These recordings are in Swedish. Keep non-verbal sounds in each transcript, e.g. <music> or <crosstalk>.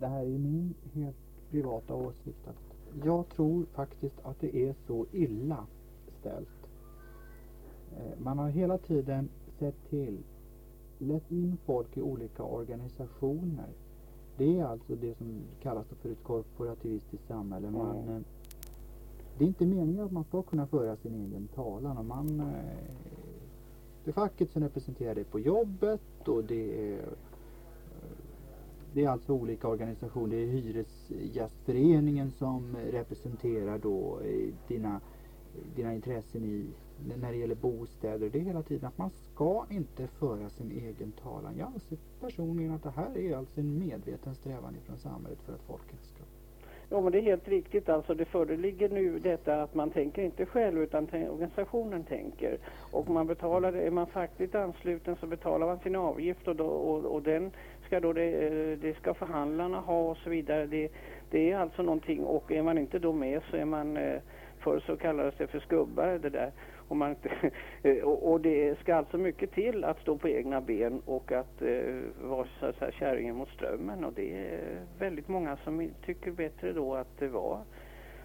det här är ju min helt privata åsikt att jag tror faktiskt att det är så illa ställt. Eh, man har hela tiden sett till, lett in folk i olika organisationer. Det är alltså det som kallas för ett korporativistiskt samhälle. Man, Mm. eh, det är inte meningen att man ska kunna föra sin egen talan. Och man, eh, det är facket som representerar dig på jobbet och det är det är alltså olika organisationer. Det är Hyresgästföreningen som representerar då eh, dina, dina intressen i när det gäller bostäder. Det är hela tiden att man ska inte föra sin egen talan. Jag anser personligen att det här är alltså en medveten strävan ifrån samhället för att folket ska Ja, men det är helt riktigt. Alltså det föreligger nu detta att man tänker inte själv utan organisationen tänker. Och man betalar, är man fackligt ansluten så betalar man sin avgift och, då, och, och den ska då det, eh, det ska förhandlarna ha och så vidare. Det, det är alltså någonting och är man inte då med så är man eh, Förr så kallades det för skubbar det där. Och, man inte, <laughs> eh, och, det ska alltså mycket till att stå på egna ben och att vara så att säga kärringen mot strömmen. Och det är väldigt många som tycker bättre då att det var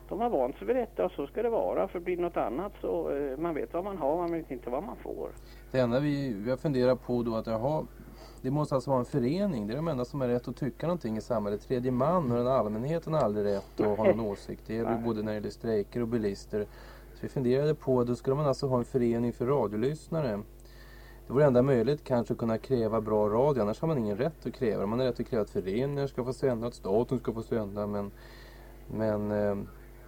de har vant sig vid detta och så ska det vara. För blir det något annat så man vet vad man har, man vet inte vad man får. Det enda vi, vi har funderat på då att jaha, det måste alltså vara en förening. Det är de enda som har rätt att tycka någonting i samhället. Tredje man och den allmänheten har aldrig rätt att ha någon åsikt. Det gäller både när det gäller strejker och bilister. Så vi funderade på, då skulle man alltså ha en förening för radiolyssnare. Det vore enda möjligt kanske att kunna kräva bra radio, annars har man ingen rätt att kräva. Man har rätt att kräva att föreningar ska få sända, att staten ska få sända. Men, men eh,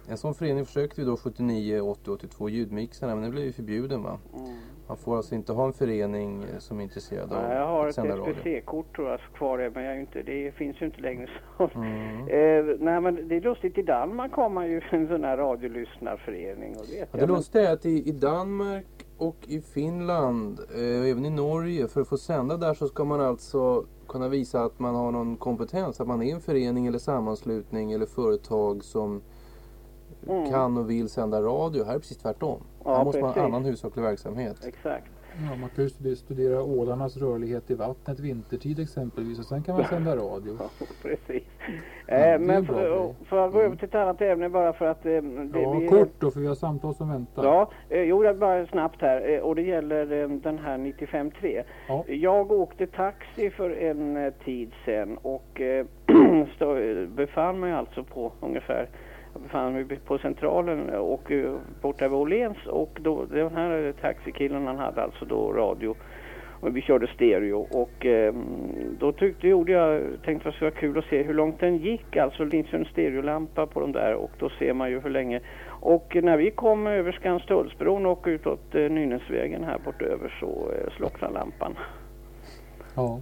en sån förening försökte vi då 79, 80, 82 ljudmixarna, men det blev ju förbjuden va. Mm. Man får alltså inte ha en förening eh, som är intresserad av Ja, jag har ett. SPC-kort tror jag kvar det, men jag är inte, det finns ju inte längre <laughs> så. Mm. Eh, nej men det är lustigt, i Danmark har man ju <laughs> en sån här radiolyssnarförening och det vet Ja, det men- lustiga är att i, i Danmark och i Finland eh, och även i Norge, för att få sända där så ska man alltså kunna visa att man har någon kompetens, att man är en förening eller sammanslutning eller företag som Mm. kan och vill sända radio. Här är det precis tvärtom. Ja, här måste man ha precis. en annan hushålllig verksamhet. Exakt. Ja, man kan ju studera, studera ålarnas rörlighet i vattnet vintertid exempelvis och sen kan man <laughs> sända radio. Ja, precis. Eh, en men för, för att gå över till ett annat ämne bara för att eh, det Ja, blir... kort då för vi har samtal som väntar. Ja, eh, jo, det bara snabbt här. Eh, och det gäller eh, den här 95.3. Ja. Jag åkte taxi för en eh, tid sedan och eh, <clears throat> befann mig alltså på ungefär jag befann mig på centralen och eh, borta vid Åhléns och då, den här taxikillen han hade alltså då radio och vi körde stereo och eh, då tyckte, gjorde jag, tänkte att det skulle vara kul att se hur långt den gick. Alltså det finns ju en stereolampa på de där och då ser man ju hur länge. Och när vi kom över Skanstullsbron och utåt eh, Nynäsvägen här bortöver så eh, slocknade lampan. Ja.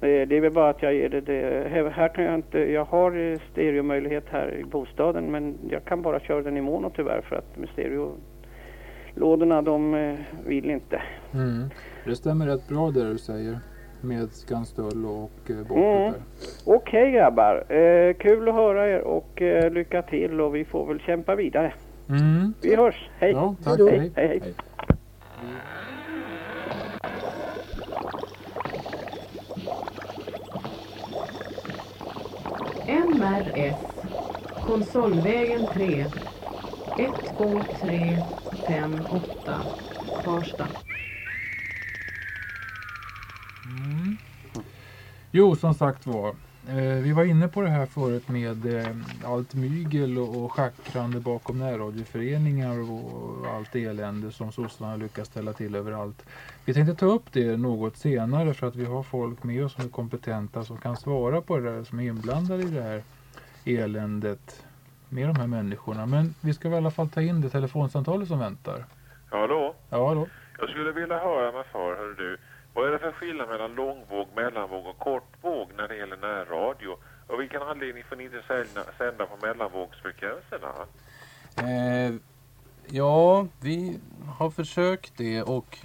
Eh, Det är väl bara att jag ger det, det här, kan jag inte, jag har eh, stereomöjlighet här i bostaden men jag kan bara köra den i mono tyvärr för att med stereolådorna de eh, vill inte. Mm. Det stämmer rätt bra det du säger med Skanstull och eh, bortåt Mm. Okej grabbar, eh, kul att höra er och eh, lycka till och vi får väl kämpa vidare. Mm. Vi hörs, hej! Ja, tack. Hej, Hej. hej, hej. RS, Konsolvägen 3 12358 Farsta. Mm. Jo, som sagt var. Eh, vi var inne på det här förut med eh, allt mygel och, och schackrande bakom närradioföreningar och allt elände som sossarna lyckas ställa till överallt. Vi tänkte ta upp det något senare för att vi har folk med oss som är kompetenta som kan svara på det där som är inblandade i det här eländet med de här människorna. Men vi ska väl i alla fall ta in det telefonsamtalet som väntar. Ja då. Ja då. Jag skulle vilja höra mig för, hör du. Vad är det för skillnad mellan långvåg, mellanvåg och kortvåg när det gäller närradio? Och vilken anledning får ni inte sända, sända på mellanvågsfrekvenserna? Eh, ja, vi har försökt det och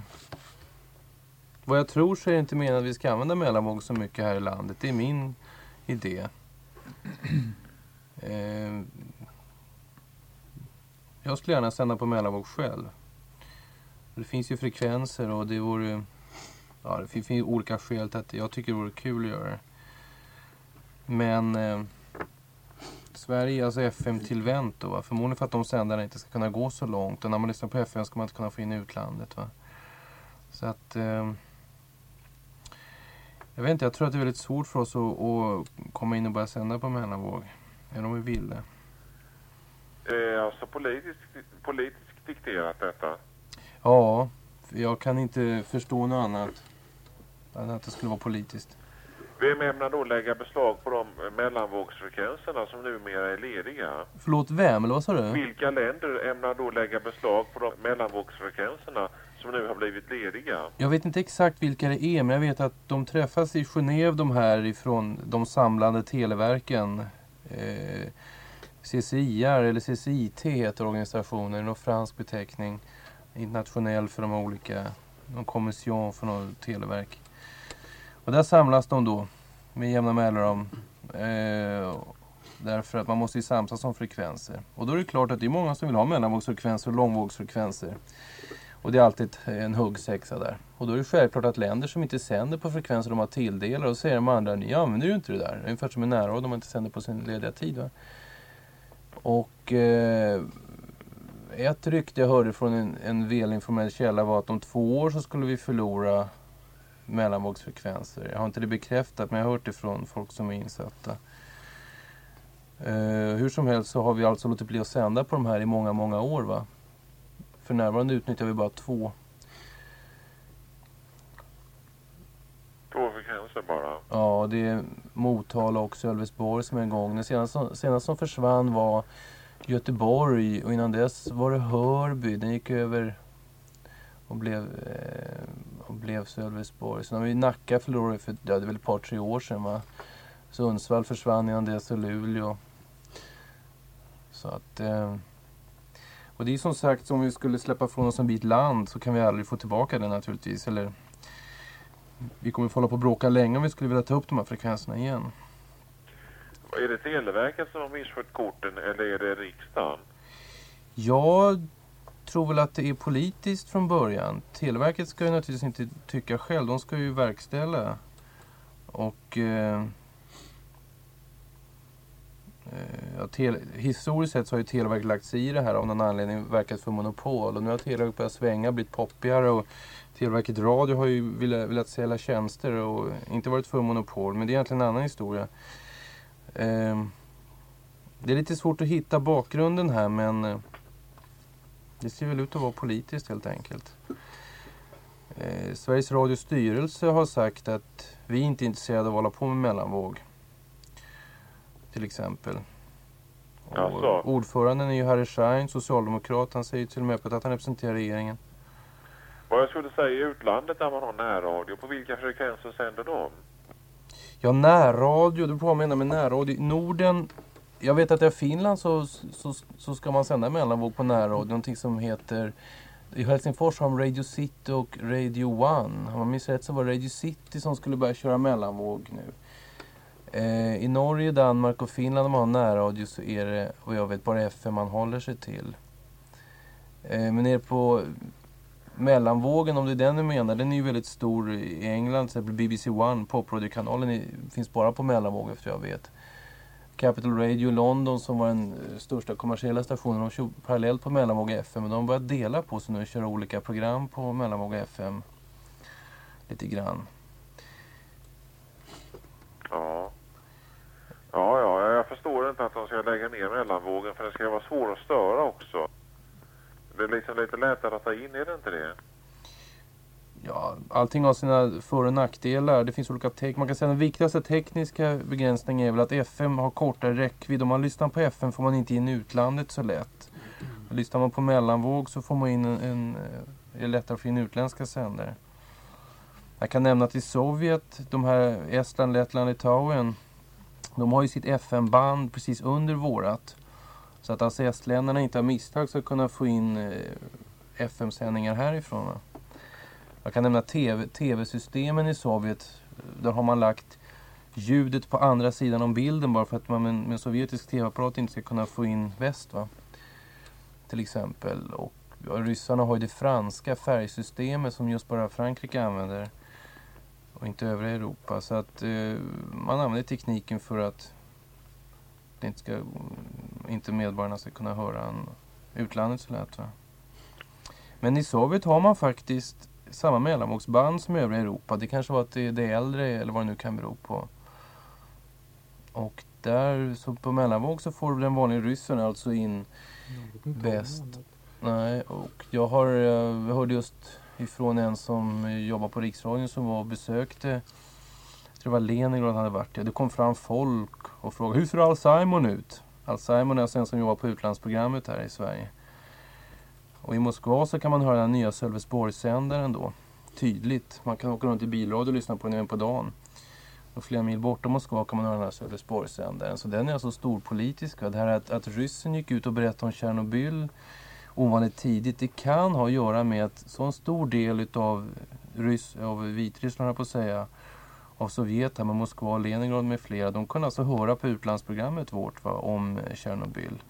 vad jag tror så är det inte meningen att vi ska använda mellanvåg så mycket här i landet. Det är min idé. Eh, jag skulle gärna sända på mellanvåg själv. Det finns ju frekvenser och det vore... Ja, det finns ju olika skäl till att jag tycker det vore kul att göra det. Men eh, Sverige, alltså FM-tillvänt då, va? förmodligen för att de sändarna inte ska kunna gå så långt. Och när man lyssnar på FM ska man inte kunna få in utlandet. Va? Så att... Eh, jag vet inte, jag tror att det är väldigt svårt för oss att, att komma in och börja sända på mellanvåg. Även om vi ville. Eh, alltså politiskt, politiskt dikterat detta. Ja, jag kan inte förstå något annat. Än att det skulle vara politiskt. Vem ämnar då lägga beslag på de mellanvågsfrekvenserna som numera är lediga? Förlåt, vem? Eller vad sa du? Vilka länder ämnar då lägga beslag på de mellanvågsfrekvenserna som nu har blivit lediga? Jag vet inte exakt vilka det är, men jag vet att de träffas i Genève de här ifrån de samlande televerken. Eh, CCIR eller CCIT heter organisationen, en fransk beteckning. Internationell för de olika, någon kommission för något televerk. Och där samlas de då med jämna mellanrum. Eh, därför att man måste ju samsas om frekvenser. Och då är det klart att det är många som vill ha mellanvågsfrekvenser och långvågsfrekvenser. Och det är alltid en huggsexa där. Och då är det självklart att länder som inte sänder på frekvenser de har tilldelar och säger de andra, ni använder ju inte det där. Ungefär som en närradio om man inte sänder på sin lediga tid. Va? Och eh, ett rykte jag hörde från en, en välinformerad källa var att om två år så skulle vi förlora mellanvågsfrekvenser. Jag har inte det bekräftat men jag har hört det från folk som är insatta. Eh, hur som helst så har vi alltså låtit bli att sända på de här i många, många år. va? För närvarande utnyttjar vi bara två. Två frekvenser bara. Ja, det är Motala och Sölvesborg som är igång. Den senaste, senaste som försvann var Göteborg och innan dess var det Hörby. Den gick över och blev, eh, och blev Sölvesborg. Sen har vi Nacka förlorade för ja, det är väl ett par tre år sedan. Va? Sundsvall försvann innan dess och Luleå. Så att... Eh, och det är som sagt, om vi skulle släppa från oss en bit land så kan vi aldrig få tillbaka det naturligtvis. Eller, vi kommer få hålla på och bråka länge om vi skulle vilja ta upp de här frekvenserna igen. Är det Televerket som har misskött korten eller är det riksdagen? Jag tror väl att det är politiskt från början. Televerket ska ju naturligtvis inte tycka själv, de ska ju verkställa. Och eh, Eh, ja, tele, historiskt sett så har ju Televerket lagt sig i det här av någon anledning verkat för monopol. Och nu har Televerket börjat svänga, blivit poppigare och Televerket Radio har ju velat, velat sälja tjänster och inte varit för monopol. Men det är egentligen en annan historia. Eh, det är lite svårt att hitta bakgrunden här men eh, det ser väl ut att vara politiskt helt enkelt. Eh, Sveriges Radios styrelse har sagt att vi inte är intresserade av att hålla på med mellanvåg. Till exempel. Alltså. Ordföranden är ju Harry Schein, socialdemokrat. Han säger till och med öppet att han representerar regeringen. Vad jag skulle säga i utlandet där man har närradio, på vilka frekvenser sänder de? Ja, närradio. Vad jag menar med närradio. I Norden, jag vet att i Finland så, så, så ska man sända mellanvåg på närradio. Någonting som heter i Helsingfors har de Radio City och Radio One. Om man minns rätt så var det Radio City som skulle börja köra mellanvåg nu. Eh, I Norge, Danmark och Finland om man har närradio så är det vad jag vet bara FM man håller sig till. Eh, men det på mellanvågen, om det är den du menar, den är ju väldigt stor i England. Till exempel BBC One, popradiokanalen, finns bara på mellanvåg efter jag vet. Capital Radio London som var den eh, största kommersiella stationen, de kör parallellt på mellanvåg FM. Men de har börjat dela på sig nu och köra olika program på mellanvåg FM. Lite grann. Ja. Ja, ja, jag förstår inte att de ska lägga ner mellanvågen för det ska vara svårt att störa också. Det är liksom lite lättare att ta in, är det inte det? Ja, allting har sina för och nackdelar. Det finns olika tecken. Man kan säga att den viktigaste tekniska begränsningen är väl att FM har kortare räckvidd. Om man lyssnar på FM får man inte in utlandet så lätt. Lyssnar man på mellanvåg så får man in en, en eh, är det lättare att få in utländska sändare. Jag kan nämna att i Sovjet, de här Estland, Lettland, Litauen, de har ju sitt FN-band precis under vårat. Så att alltså estländarna inte av misstag ska kunna få in eh, FM-sändningar härifrån. Va? Jag kan nämna TV, tv-systemen i Sovjet. Där har man lagt ljudet på andra sidan om bilden bara för att man med, med en sovjetisk tv-apparat inte ska kunna få in väst. Va? Till exempel. Och ja, ryssarna har ju det franska färgsystemet som just bara Frankrike använder och inte övriga Europa. Så att eh, man använder tekniken för att det inte, ska, inte medborgarna ska kunna höra en utlandet så lätt. Va? Men i Sovjet har man faktiskt samma mellanvågsband som i övriga Europa. Det kanske var att det, det är äldre eller vad det nu kan bero på. Och där, så på mellanvåg så får den vanliga ryssen alltså in bäst. Nej, och jag har, eh, jag hörde just ifrån en som jobbar på Riksradion som var och besökte, jag tror det var Leningrad han hade varit i. Det kom fram folk och frågade hur ser Alzheimer ut? Al är alltså en som jobbar på utlandsprogrammet här i Sverige. Och i Moskva så kan man höra den nya Sölvesborgssändaren då. Tydligt. Man kan åka runt i bilradio och lyssna på den även på dagen. Och flera mil bortom Moskva kan man höra den här Sölvesborgssändaren. Så den är alltså storpolitisk. Det här att, att ryssen gick ut och berättade om Tjernobyl ovanligt tidigt. Det kan ha att göra med att så en stor del utav, Ryss, av Vitryssland, höll jag på att säga, av Sovjet, här med Moskva, Leningrad med flera, de kunde alltså höra på utlandsprogrammet vårt va, om Tjernobyl.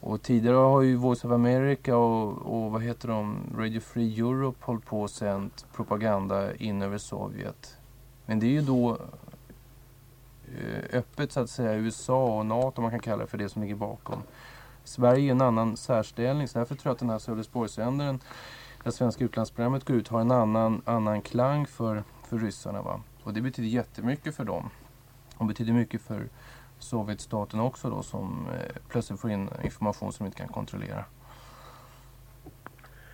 Och tidigare har ju Voice of America och, och vad heter de, Radio Free Europe hållit på och sänt propaganda in över Sovjet. Men det är ju då eh, öppet så att säga USA och NATO, man kan kalla det för det som ligger bakom. Sverige är en annan särställning, så därför tror jag att den här Sölvesborgsändaren, det svenska utlandsprogrammet går ut, har en annan, annan klang för, för ryssarna. Va? Och det betyder jättemycket för dem. Och betyder mycket för Sovjetstaten också då som eh, plötsligt får in information som de inte kan kontrollera.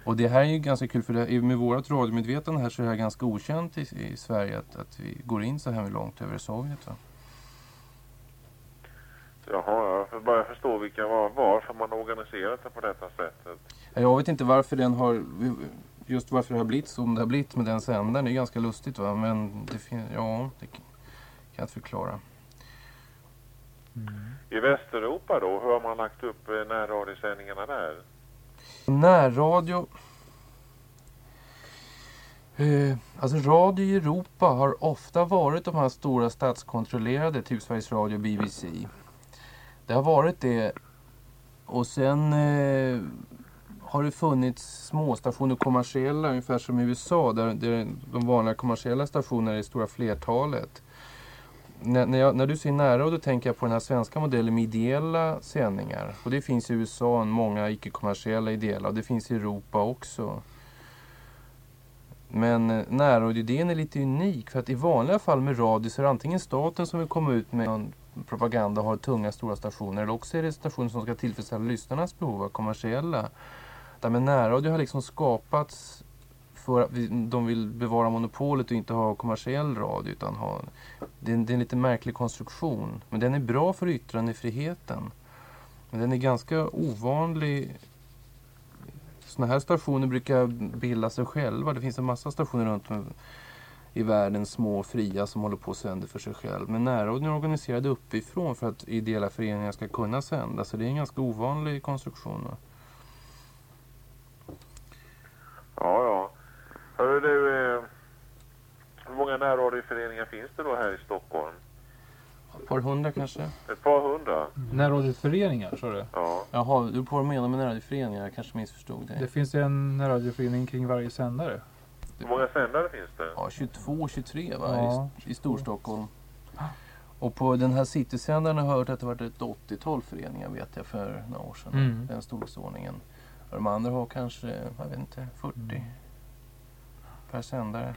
Och det här är ju ganska kul för det, med vårt radiomedvetande här så är det här ganska okänt i, i Sverige att, att vi går in så här långt över Sovjet. Va? Jaha, jag börjar förstå vilka, var, varför man organiserat det på detta sättet. Jag vet inte varför den har, just varför det har blivit som det har blivit med den sändaren. Det är ganska lustigt va, men det, ja, det kan jag inte förklara. I Västeuropa då, hur har man lagt upp eh, närradiosändningarna där? Närradio. Eh, alltså radio i Europa har ofta varit de här stora statskontrollerade, typ Sveriges Radio och BBC. Det har varit det. Och sen eh, har det funnits småstationer kommersiella, ungefär som i USA, där, där de vanliga kommersiella stationerna är det stora flertalet. När, när, jag, när du säger närradio tänker jag på den här svenska modellen med ideella sändningar. Och det finns i USA många icke-kommersiella ideella och det finns i Europa också. Men eh, närradioidén är lite unik för att i vanliga fall med radio så är det antingen staten som vill komma ut med propaganda har tunga stora stationer eller också är det stationer som ska tillfredsställa lyssnarnas behov av kommersiella. Där med närradio har liksom skapats för att vi, de vill bevara monopolet och inte ha kommersiell radio utan ha det är, en, det är en lite märklig konstruktion. Men den är bra för yttrandefriheten. Men den är ganska ovanlig. Sådana här stationer brukar bilda sig själva. Det finns en massa stationer runt om i världen, små och fria, som håller på och sänder för sig själv. Men närradion är organiserad uppifrån för att ideella föreningar ska kunna sända. Så det är en ganska ovanlig konstruktion. Ja, ja. Hörru du, eh, hur många närradioföreningar finns det då här i Stockholm? Ett par hundra kanske? Ett par hundra? Närradioföreningar, sa du? Ja. Jaha, du på vad du menar med närradioföreningar? Jag kanske missförstod dig. Det finns en närradioförening kring varje sändare. Hur många sändare finns det? Ja, 22, 23 va? Ja, I, I Storstockholm. Och på den här Citysändaren har jag hört att det varit ett 80-tal föreningar vet jag för några år sedan. Mm. Den storleksordningen. Och de andra har kanske, jag vet inte, 40 Mm. per sändare.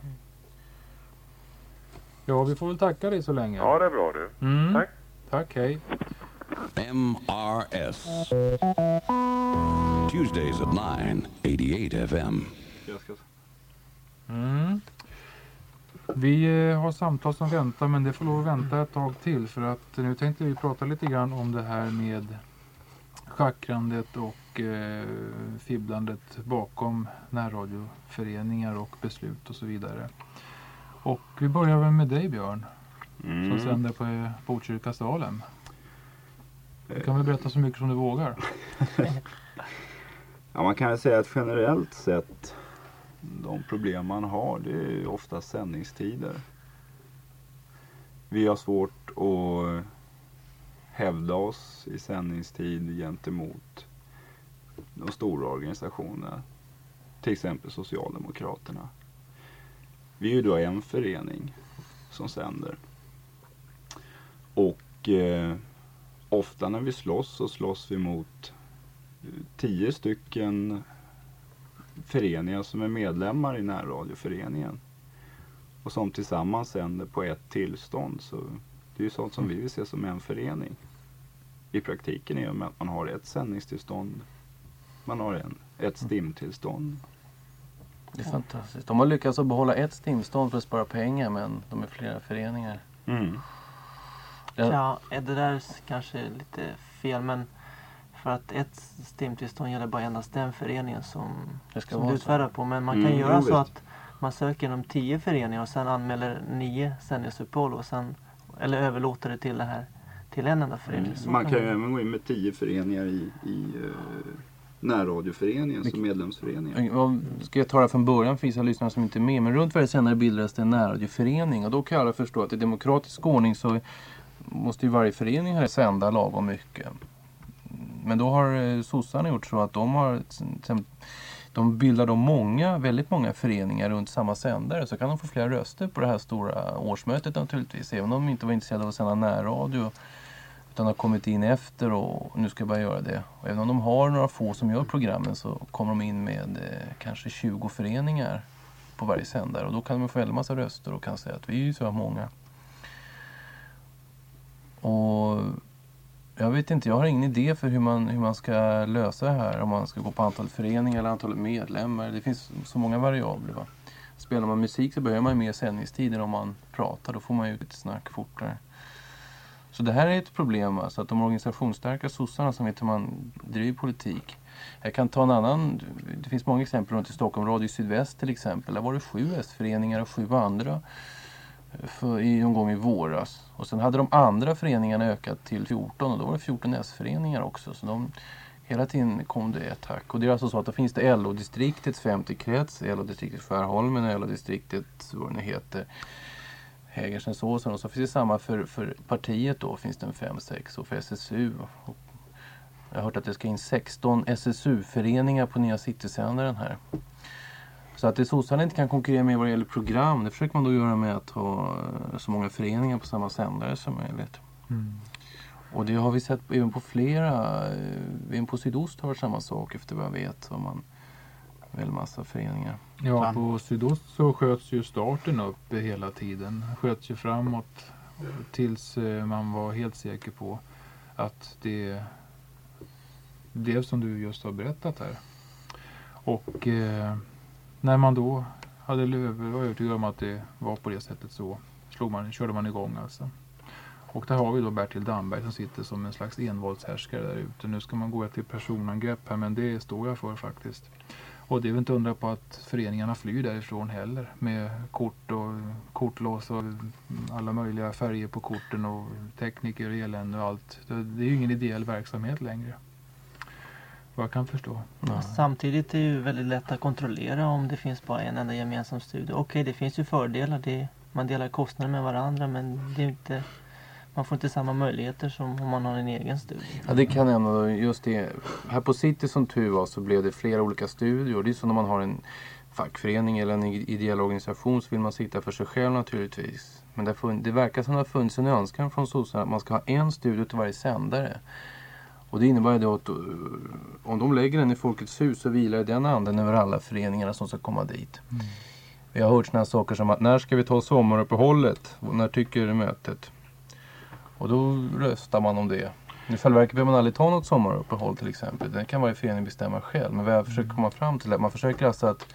Ja, vi får väl tacka dig så länge. Ja, det är bra du. Mm. Tack. Tack, hej. MRS. Tuesdays at 9, 88 FM. Mm. Vi eh, har samtal som väntar men det får lov att vänta ett tag till för att nu tänkte vi prata lite grann om det här med schackrandet och eh, fibblandet bakom närradioföreningar och beslut och så vidare. Och vi börjar väl med dig Björn som sänder på eh, Botkyrka Salem. Du kan väl berätta så mycket som du vågar. <laughs> Ja, man kan väl säga att generellt sett de problem man har det är ofta sändningstider. Vi har svårt att hävda oss i sändningstid gentemot de stora organisationerna. Till exempel Socialdemokraterna. vi är ju då en förening som sänder. Och eh, ofta när vi slåss så slåss vi mot eh, tio stycken föreningar som är medlemmar i närradioföreningen. Och som tillsammans sänder på ett tillstånd. Så det är ju sånt som vi vill se som en förening. I praktiken är det med att man har ett sändningstillstånd. Man har en, ett STIM-tillstånd. Det är fantastiskt. De har lyckats att behålla ett stimstånd för att spara pengar men de är flera föreningar. Mm. Ja. Är det där kanske lite fel men för att ett STIM-tillstånd gäller bara endast den föreningen som, som så. utfärdar på. Men man kan Mm, göra så att man söker inom tio föreningar och sen anmäler nio sändningsuppehåll och sen eller överlåter det till det här till en enda förening. Så Mm. Man kan ju även gå in med tio föreningar i, i uh, närradioföreningen som medlemsföreningar. Vad- Ska jag ta det från början för vissa lyssnare som inte är med. Men runt varje sändare bildades det en närradioförening. Och då kan alla förstå att i demokratisk ordning så måste ju varje förening här sända lagom mycket. Men då har eh, sossarna gjort så att de har de bildar då många, väldigt många föreningar runt samma sändare så kan de få flera röster på det här stora årsmötet naturligtvis. Även om de inte var intresserade av att sända närradio utan har kommit in efter och nu ska jag göra det. Och även om de har några få som gör programmen så kommer de in med eh, kanske 20 föreningar på varje sändare och då kan de få väldigt massa röster och kan säga att vi är ju så här många. Och jag vet inte, jag har ingen idé för hur man, hur man ska lösa det här. Om man ska gå på antal föreningar eller antalet medlemmar. Det finns så många variabler. Va? Spelar man musik så behöver man ju mer sändningstid än om man pratar. Då får man ju ut ett snack fortare. Så det här är ett problem. Alltså, att de organisationsstarka sossarna som vet hur man driver politik. Jag kan ta en annan. Det finns många exempel runt i Stockholm. Radio Sydväst till exempel. Där var det sju S-föreningar och sju andra för, i, någon gång i våras. Och sen hade de andra föreningarna ökat till 14 och då var det 14 S-föreningar också. Så de, hela tiden kom det ett hack. Och det är alltså så att då finns det LO-distriktets femte krets, LO-distriktet Skärholmen, LO-distriktet vad det nu heter, Hägersensåsen och så finns det samma för, för partiet då, finns det en 5-6 och för SSU. Och jag har hört att det ska in 16 SSU-föreningar på nya citysändaren här. Så att det sossarna inte kan konkurrera med vad det gäller program, det försöker man då göra med att ha eh, så många föreningar på samma sändare som möjligt. Mm. Och det har vi sett även på flera, eh, även på sydost har det samma sak efter vad jag vet. Har man väl massa föreningar. Ja, på sydost så sköts ju starten upp hela tiden. Sköts ju framåt tills eh, man var helt säker på att det blev som du just har berättat här. Och eh, när man då hade var övertygad om att det var på det sättet så slog man, körde man igång alltså. Och där har vi då Bertil Damberg som sitter som en slags envåldshärskare där ute. Nu ska man gå till personangrepp här men det står jag för faktiskt. Och det är väl inte undra på att föreningarna flyr därifrån heller med kort och kortlås och alla möjliga färger på korten och tekniker och elände och allt. Det är ju ingen ideell verksamhet längre. Vad jag kan förstå. Ja. Samtidigt är det ju väldigt lätt att kontrollera om det finns bara en enda gemensam studio. Okej, det finns ju fördelar. Det, man delar kostnader med varandra men det är inte, man får inte samma möjligheter som om man har en egen studio. Ja det kan hända. då. Just det. Här på City som tur var så blev det flera olika studior. Det är så när man har en fackförening eller en ideell organisation så vill man sitta för sig själv naturligtvis. Men det, verkar som det har funnits en önskan från sossarna att man ska ha en studio till varje sändare. Och det innebär ju då att uh, om de lägger den i Folkets hus så vilar den anden över alla föreningarna som ska komma dit. Vi har hört sådana saker som att när ska vi ta sommaruppehållet? Och När tycker mötet? Och då röstar man om det. I själva verket behöver man aldrig ta något sommaruppehåll till exempel. Det kan varje förening bestämma själv. Men vad jag försöker komma fram till är att man försöker alltså att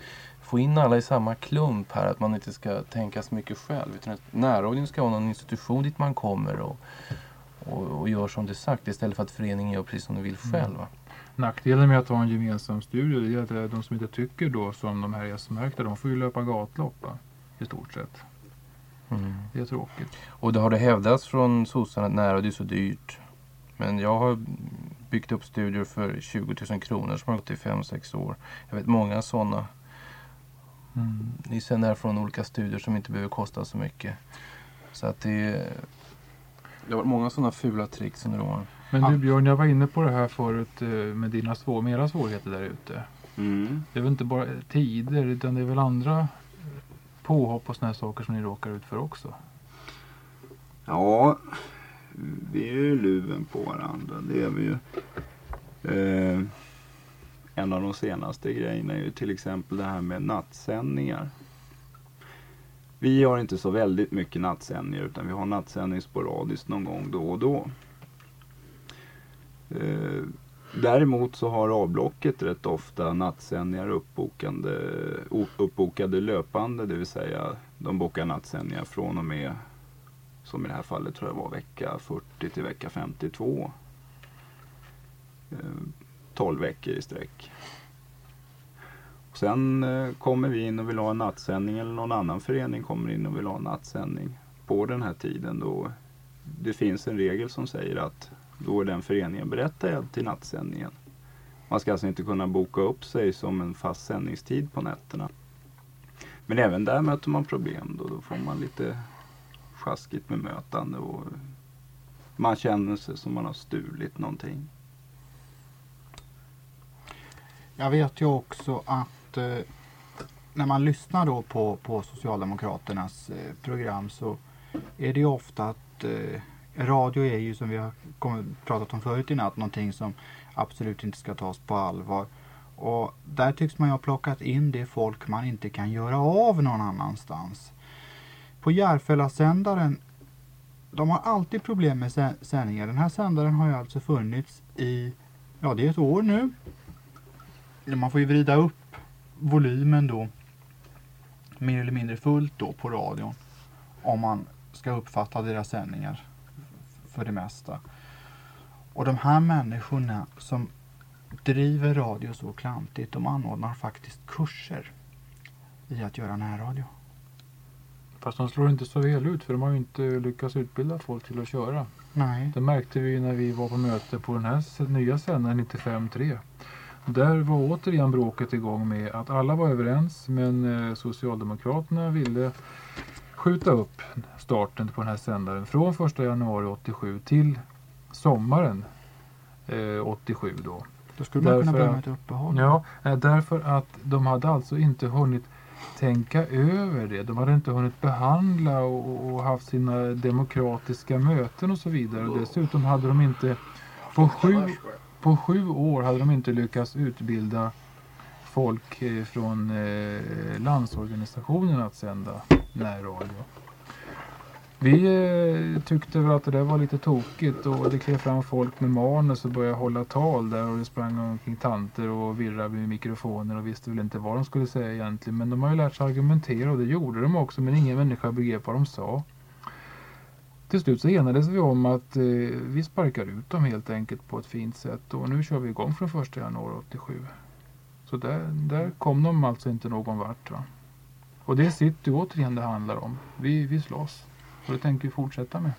få in alla i samma klump här. Att man inte ska tänka så mycket själv. Utan att närradion ska vara någon institution dit man kommer och, och, och gör som det är sagt. Istället för att föreningen gör precis som den vill själv. va. Nackdelen med att ha en gemensam studio det är att de som inte tycker då som de här S-märkta de får ju löpa gatlopp va? i stort sett. Mm. Det är tråkigt. Och det har det hävdats från sossarna att närradio är så dyrt. Men jag har byggt upp studior för 20 000 kronor som har gått i 5-6 år. Jag vet många sådana. Mm. Ni här från olika studior som inte behöver kosta så mycket. Så att det, det har varit många sådana fula tricks under åren. Men du Björn, jag var inne på det här förut eh, med dina svår, med era svårigheter där ute. Mm. Det är väl inte bara tider utan det är väl andra påhopp och såna här saker som ni råkar ut för också? Ja, vi är ju luven på varandra. Det är vi ju. Eh, en av de senaste grejerna är ju till exempel det här med nattsändningar. Vi har inte så väldigt mycket nattsändningar utan vi har nattsändning sporadiskt någon gång då och då. Eh, däremot så har A-blocket rätt ofta nattsändningar uppbokande, uppbokade löpande, det vill säga de bokar nattsändningar från och med, som i det här fallet tror jag var vecka 40 till vecka 52. Eh, 12 veckor i sträck. Och Sen eh, kommer vi in och vill ha en nattsändning eller någon annan förening kommer in och vill ha en nattsändning på den här tiden då det finns en regel som säger att då är den föreningen berättigad till nattsändningen. Man ska alltså inte kunna boka upp sig som en fast sändningstid på nätterna. Men även där möter man problem då. Då får man lite sjaskigt bemötande och man känner sig som man har stulit någonting. Jag vet ju också att eh, när man lyssnar då på, på Socialdemokraternas eh, program så är det ju ofta att eh, radio är ju som vi har pratat om förut i natt någonting som absolut inte ska tas på allvar. Och där tycks man ju ha plockat in det folk man inte kan göra av någon annanstans. På Järfälla-sändaren de har alltid problem med sä- sändningar. Den här sändaren har ju alltså funnits i, ja det är ett år nu. Man får ju vrida upp volymen då mer eller mindre fullt då på radion om man ska uppfatta deras sändningar för det mesta. Och de här människorna som driver radio så klantigt, de anordnar faktiskt kurser i att göra närradio. Fast de slår inte så väl ut för de har ju inte lyckats utbilda folk till att köra. Nej. Det märkte vi när vi var på möte på den här nya sändaren 95.3. Där var återigen bråket igång med att alla var överens men eh, Socialdemokraterna ville skjuta upp starten på den här sändaren från 1 januari 87 till sommaren eh, 87 då. Då skulle man kunna Därför börja att- med ett uppehåll. Ja, eh, därför att de hade alltså inte hunnit tänka över det. De hade inte hunnit behandla och, och haft sina demokratiska möten och så vidare. Och dessutom hade de inte på sju, på sju år hade de inte lyckats utbilda folk eh, från eh, Landsorganisationen att sända närradio. Vi eh, tyckte väl att det där var lite tokigt och det klev fram folk med manus och började hålla tal där och det sprang omkring tanter och virrade med mikrofoner och visste väl inte vad de skulle säga egentligen. Men de har ju lärt sig argumentera och det gjorde de också men ingen människa begrep vad de sa. Till slut så enades vi om att eh, vi sparkar ut dem helt enkelt på ett fint sätt och nu kör vi igång från 1 januari 87. Så där, där kom de alltså inte någon vart. Va? Och det är city återigen det handlar om. Vi, vi slåss. Och det tänker vi fortsätta med.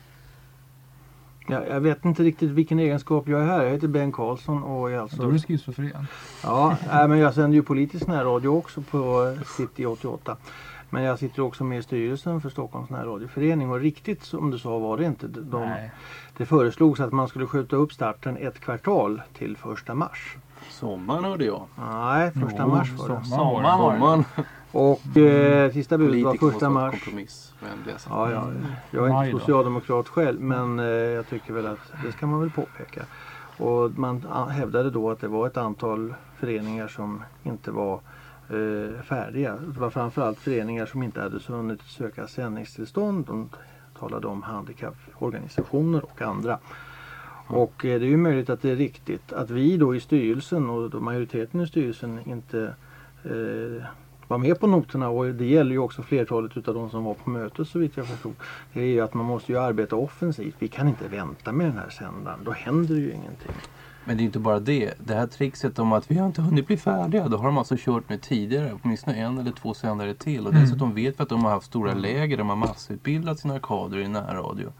Jag, jag vet inte riktigt vilken egenskap jag är här. Jag heter Ben Karlsson och är alltså... Då är du schizofren. Ja, nej, men jag sänder ju politisk närradio också på City 88. Men jag sitter också med i styrelsen för Stockholms närradioförening och riktigt som du sa var det inte. De, Nej. det föreslogs att man skulle skjuta upp starten ett kvartal till första mars. Sommaren hörde jag. Nej, första Jo, mars var det. sommaren det. Sommaren. Och eh, sista budet var första mars. kompromissvänliga. så. Ja, ja, jag är inte socialdemokrat själv men eh, jag tycker väl att det ska man väl påpeka. Och man a- hävdade då att det var ett antal föreningar som inte var eh, färdiga. Det var framförallt föreningar som inte hade hunnit söka sändningstillstånd. De talade om handikapporganisationer och andra. Och eh, det är ju möjligt att det är riktigt att vi då i styrelsen och då majoriteten i styrelsen inte eh, var med på noterna och det gäller ju också flertalet utav de som var på mötet så vitt jag förstod. Det är ju att man måste ju arbeta offensivt. Vi kan inte vänta med den här sändaren. Då händer ju ingenting. Men det är inte bara det. Det här trixet om att vi har inte hunnit bli färdiga. Då har de alltså kört med tidigare. Åtminstone en eller två sändare till. Och Mm. dessutom vet vi att de har haft stora läger. De har massutbildat sina kadrer i närradio.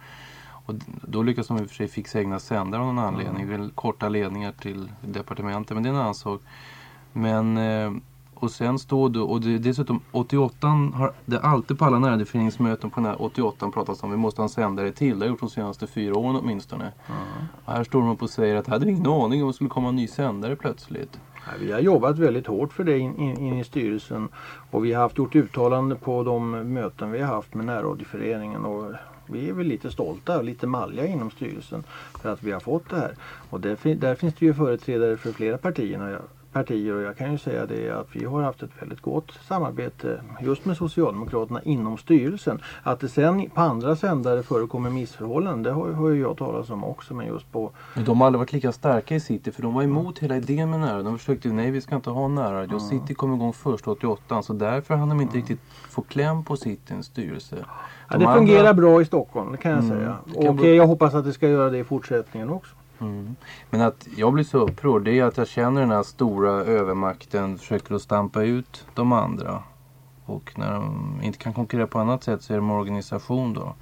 Och då lyckas de i och för sig fixa egna sändare av någon anledning. Väl korta ledningar till departementet. Men det är en annan sak. Men eh, och sen står det, och det, dessutom 88 har det är alltid på alla närradioföreningsmöten på den här 88 pratas om vi måste ha en sändare till. Det har gjort de senaste fyra åren åtminstone. Och här står de upp och säger att hade vi ingen aning om det skulle komma en ny sändare plötsligt. Vi har jobbat väldigt hårt för det in, in, in i styrelsen och vi har haft gjort uttalanden på de möten vi har haft med närradioföreningen och vi är väl lite stolta och lite malliga inom styrelsen för att vi har fått det här. Och där, där finns det ju företrädare för flera partierna, partier och jag kan ju säga det att vi har haft ett väldigt gott samarbete just med Socialdemokraterna inom styrelsen. Att det sen på andra sändare förekommer missförhållanden det har, har ju jag talat om också men just på Men de har aldrig varit lika starka i City för de var emot hela idén med närradio. De försökte nej vi ska inte ha närradio. City kom igång först 88 så därför hann de inte riktigt få kläm på Cityns styrelse. Ja, De det andra- fungerar bra i Stockholm, det kan jag Mm, säga. kan Och eh, jag hoppas att det ska göra det i fortsättningen också. Mm. Men att jag blir så upprörd det är att jag känner den här stora övermakten försöker att stampa ut de andra. Och när de inte kan konkurrera på annat sätt så är de organisation då.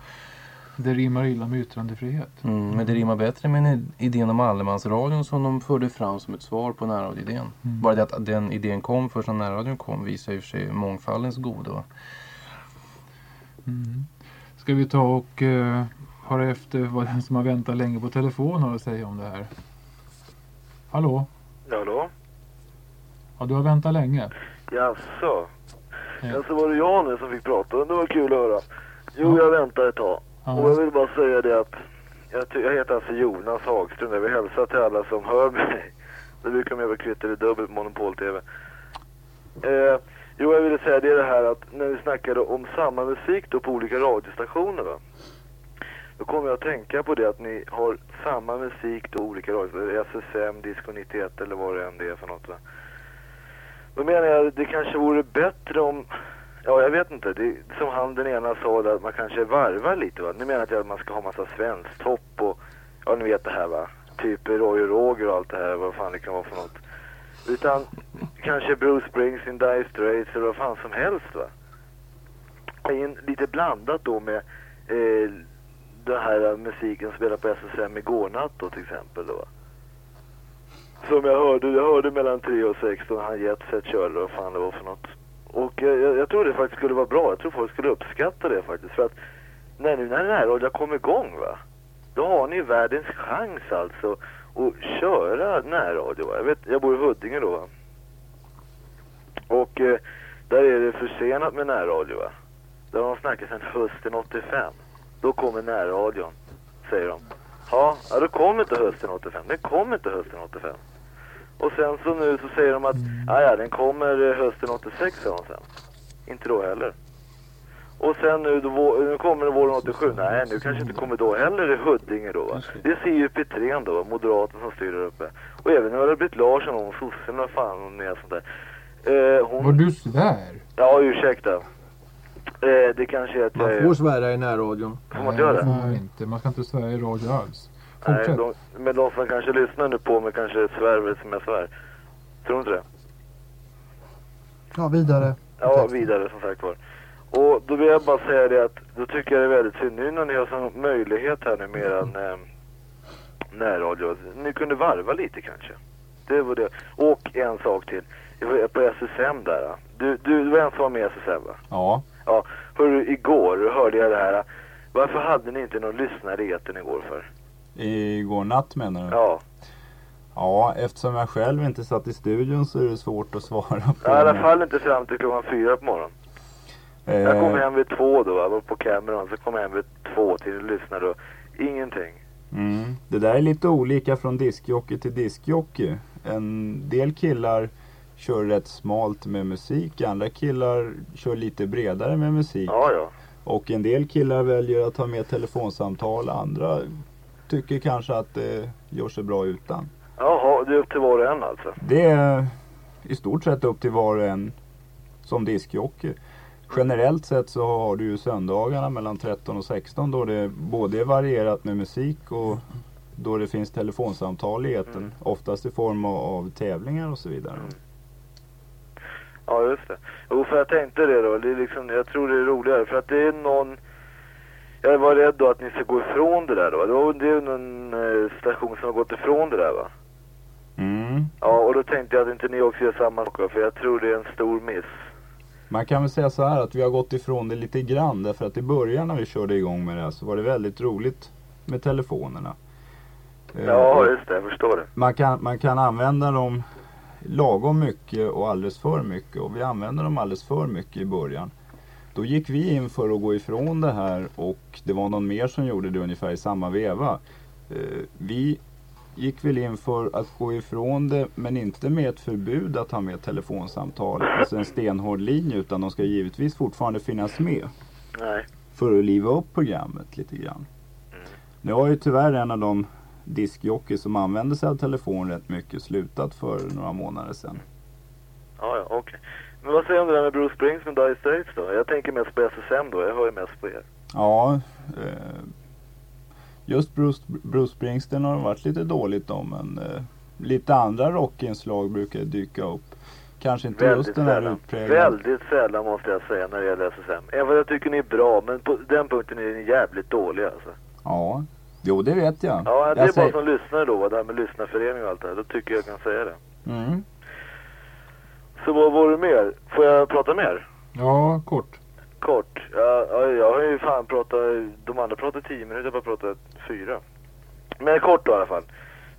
Det rimmar illa med yttrandefrihet. Mm, men det rimmar bättre med idén om allemansradion som de förde fram som ett svar på närradioidén. Mm. Bara det att den idén kom först när närradion kom visar i och för sig mångfaldens godo. Mm. Ska vi ta och uh, höra efter vad den som har väntat länge på telefon har att säga om det här? Hallå? Hallå? Ja, du har väntat länge. Jaså? Ja. Ja. så var det jag nu som fick prata. Det var kul att höra. Jo, jag väntar ett tag. Ja. Och jag vill bara säga det att jag, jag heter alltså Jonas Hagström. Jag vill hälsa till alla som hör mig. Det brukar de göra kvitt eller dubbelt på Monopol-TV. Eh, jo, jag ville säga det, är det här att när vi snackade om samma musik då på olika radiostationer va. Då kommer jag att tänka på det att ni har samma musik då olika radiostationer. SSM, Disco 91 eller vad det än det är för något va. Då menar jag det kanske vore bättre om, ja jag vet inte, det, som han den ena sa där, att man kanske varvar lite va. Nu menar jag att man ska ha massa svensktopp och, ja ni vet det här va. Typ Roy och Roger och allt det här, vad fan det kan vara för något. Utan kanske Bruce Springsteen, Dire Straits eller vad fan som helst va. In, lite blandat då med eh, den här musiken spelade på SSM igår natt då till exempel då va. Som jag hörde, jag hörde mellan 3 och 6 då han Jetset körde vad fan det var för något. Och jag, jag, jag tror det faktiskt skulle vara bra, jag tror folk skulle uppskatta det faktiskt för att när nu när närradio kom igång va, då har ni ju världens chans alltså att köra närradio va. Jag vet, jag bor i Huddinge då va. Och eh, där är det försenat med närradio va. Där har de snackat sedan hösten 85. Då kommer närradion, säger de. Ja, ja då kom inte hösten 85. Den kom inte hösten 85. Och sen så nu så säger de att, ja ja den kommer eh, hösten 86 säger de sen. Inte då heller. Och sen nu, då, nu kommer det våren 87. Nej, nu kanske inte kommer då heller i Huddinge då va. Det ser ju Petrén då, moderaten som styr där uppe. Och även Ulla-Britt Larsson och sossarna fan hon är sånt där. Eh, hon... Var du svär? Ja, ursäkta. Eh, det kanske är att Man får svära i närradion. Får man inte göra det? får man inte. Man ska inte svära i radio alls. Nej, Fortsätt. de, men de som kanske lyssnar nu på mig kanske svär som jag svär. Tror du inte det? Ja, vidare. Ja, vidare som sagt var. Och då vill jag bara säga det att då tycker jag det är väldigt synd nu när ni har sån möjlighet här nu med eran eh, närradio. Ni kunde varva lite kanske. Det var det. Och en sak till. På SSM där. Du, du, du var en som var med i SSM va? Ja, Ja. Hörru, igår hörde jag det här. Varför hade ni inte någon lyssnare i etern igår för? igår natt menar du? Ja. Ja, eftersom jag själv inte satt i studion så är det svårt att svara på. Ja, I alla fall inte fram till klockan fyra på morgonen. Jag kom Eh, hem vid två då, jag var på Cameron, så kom jag hem vid två till och lyssnade och ingenting. Mm. Det där är lite olika från diskjockey till diskjockey. En del killar kör rätt smalt med musik, andra killar kör lite bredare med musik. Ja, ja. Och en del killar väljer att ha med telefonsamtal, andra tycker kanske att det gör sig bra utan. Jaha, det är upp till var och en alltså. Det är i stort sett upp till var och en som diskjockey. Generellt sett så har du ju söndagarna mellan 13 och 16 då det både är varierat med musik och då det finns telefonsamtal i etern. Oftast i form av, av tävlingar och så vidare. Ja, just det. Jo, för jag tänkte det då. Det är liksom, jag tror det är roligare för att det är någon... Jag var rädd då att ni ska gå ifrån det där då. Det var- Det är någon eh, station som har gått ifrån det där va? Mm. Ja, och då tänkte jag att inte ni också gör samma sak för jag tror det är en stor miss. Man kan väl säga så här att vi har gått ifrån det lite grann därför att i början när vi körde igång med det här så var det väldigt roligt med telefonerna. Eh, Ja, och just det. Jag förstår det. man, kan, man kan använda dem lagom mycket och alldeles för mycket och vi använde dem alldeles för mycket i början. Då gick vi in för att gå ifrån det här och det var någon mer som gjorde det ungefär i samma veva. Eh, vi gick väl in för att gå ifrån det men inte med ett förbud att ha med telefonsamtal, alltså en stenhård linje utan de ska givetvis fortfarande finnas med Nej. för att liva upp programmet lite grann. Nu har ju tyvärr en av de diskjockeys som använder sig av telefon rätt mycket slutat för några månader sedan. Ja, ja, okej. Men vad säger du om det där med Bruce Springsteen och Dire Straits då? Jag tänker mest på SSM då, jag hör ju mest på er. Ja, eh, just Bruce, Bruce Springsteen har det varit lite dåligt om men eh, lite andra rockinslag brukar dyka upp. Kanske inte just den här sällan. utpräglade. Väldigt sällan måste jag säga när det gäller SSM. Även jag tycker ni är bra, men på den punkten är ni jävligt dåliga alltså. Ja, jo det vet jag. Ja, det jag är bara som lyssnare då, det här med lyssnarförening och allt det här. Då tycker jag jag kan säga det. Mm. Så vad var det mer? Får jag prata mer? Ja, kort. Kort. Ja, ja, jag har ju fan pratat, de andra pratar tio minuter, jag har bara pratat fyra. Men kort då i alla fall.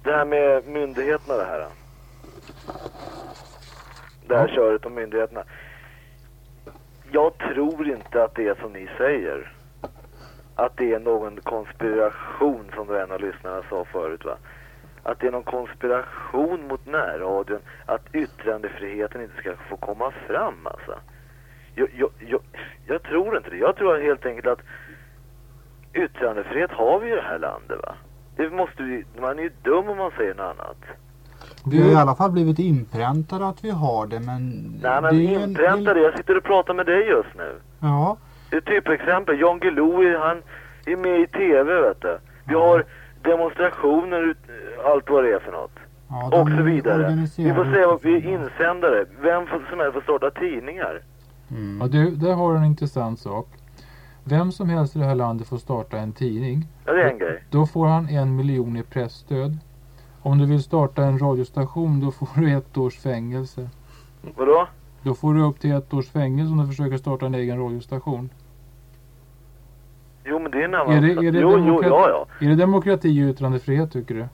Det här med myndigheterna det här. Det här köret om myndigheterna. Jag tror inte att det är som ni säger. Att det är någon konspiration som en av lyssnarna sa förut va. Att det är någon konspiration mot närradion att yttrandefriheten inte ska få komma fram alltså. Jag, jag, jag, jag tror inte det. Jag tror helt enkelt att yttrandefrihet har vi i det här landet va. Det måste vi, man är ju dum om man säger något annat. Vi har i alla fall blivit inpräntade att vi har det men... Nej men det är ju en- inpräntade, jag sitter och pratar med dig just nu. Ja. Ett typexempel, Jan Guillou, han är med i TV vet du. Vi har demonstrationer, ut- allt vad det är för något. Ja, och så vidare. Vi får se, vad- vi är insändare. Vem som helst får starta tidningar. Ja, du, där har du en intressant sak. Vem som helst i det här landet får starta en tidning. Ja, det är en grej. Då får han en miljon i pressstöd. Om du vill starta en radiostation då får du ett års fängelse. Vadå? Då får du upp till ett års fängelse om du försöker starta en egen radiostation. Jo men det är en annan Är det, är det, Jo, jo, demokrati, ja, ja. är det demokrati och yttrandefrihet tycker du?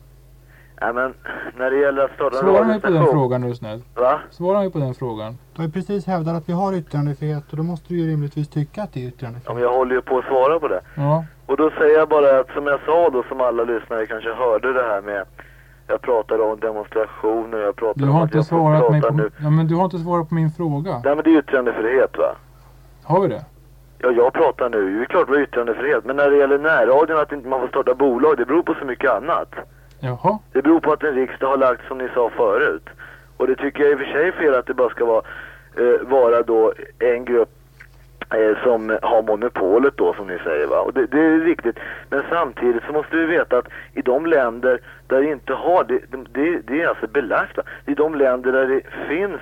Nej men, när det gäller att starta en Svara mig på den frågan nu snäll. Va? Svara mig på den frågan. Du har ju precis hävdat att vi har yttrandefrihet och då måste du ju rimligtvis tycka att det är yttrandefrihet. Ja, men jag håller ju på att svara på det. Ja. Och då säger jag bara att som jag sa då, som alla lyssnare kanske hörde det här med jag pratade om demonstrationer, jag pratade Du om har att inte jag får svarat mig på, nu. ja, men du har inte svarat på min fråga. Nej men det är yttrandefrihet va? Har vi det? Ja, jag pratar nu. Det är klart det är yttrandefrihet. Men när det gäller närradion, att inte man får starta bolag, det beror på så mycket annat. Jaha. Det beror på att en riksdag har lagt som ni sa förut. Och det tycker jag i och för sig är fel att det bara ska vara, eh, vara då en grupp eh, som har monopolet då som ni säger va. Och det, det är riktigt. Men samtidigt så måste vi veta att i de länder där det inte har det, det, det är alltså belagt va. I de länder där det finns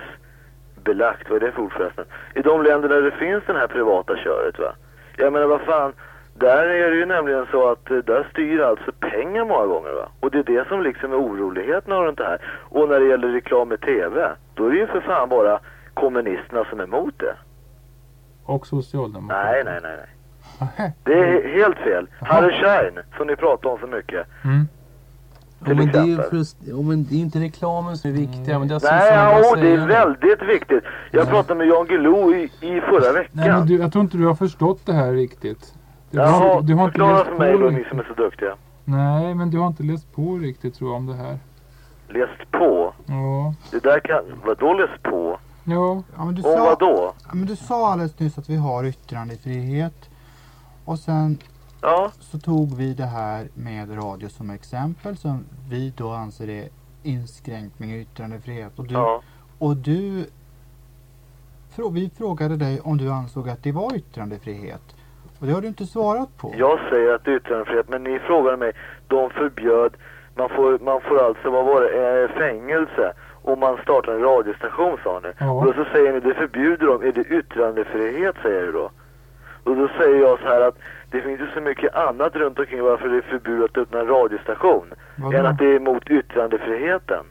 belagt, vad är det för ord förresten? I de länder där det finns den här privata köret va. Jag menar vad fan, där är det ju nämligen så att eh, där styr alltså pengar många gånger va. Och det är det som liksom är oroligheten runt det här. Och när det gäller reklam i TV, då är det ju för fan bara kommunisterna som är emot det. Och socialdemokrater. Nej, nej, nej, nej. <laughs> Det är he- helt fel. Harry Schein, som ni pratar om så mycket. Mm. Ja, men det är ju frust- ja, men det är inte reklamen som är viktiga. Men det Nej, bara ja, det är väldigt viktigt. Jag pratade med Jan Guillou i, i förra veckan. Nej, men du, jag tror inte du har förstått det här riktigt. Du, Jaha, har, du har inte förklara läst för mig då, ni som är så duktiga. Nej, men du har inte läst på riktigt tror jag om det här. Läst på? Ja. Det där kan... Vadå läst på? Ja. Ja, men du Om sa, vad då? Ja, men du sa alldeles nyss att vi har yttrandefrihet. Och sen Ja. så tog vi det här med radio som exempel som vi då anser är inskränkning i yttrandefrihet. Och du, Ja. och du vi frågade dig om du ansåg att det var yttrandefrihet. Och det har du inte svarat på. Jag säger att det är yttrandefrihet, men ni frågade mig. De förbjöd... Man får, man får alltså, vad var det, eh, fängelse om man startar en radiostation sa ni. Ja. Och då så säger ni, det förbjuder dem. Är det yttrandefrihet säger du då? Och då säger jag så här att det finns ju så mycket annat runt omkring varför det är förbjudet att öppna en radiostation. Vadå? Än att det är emot yttrandefriheten.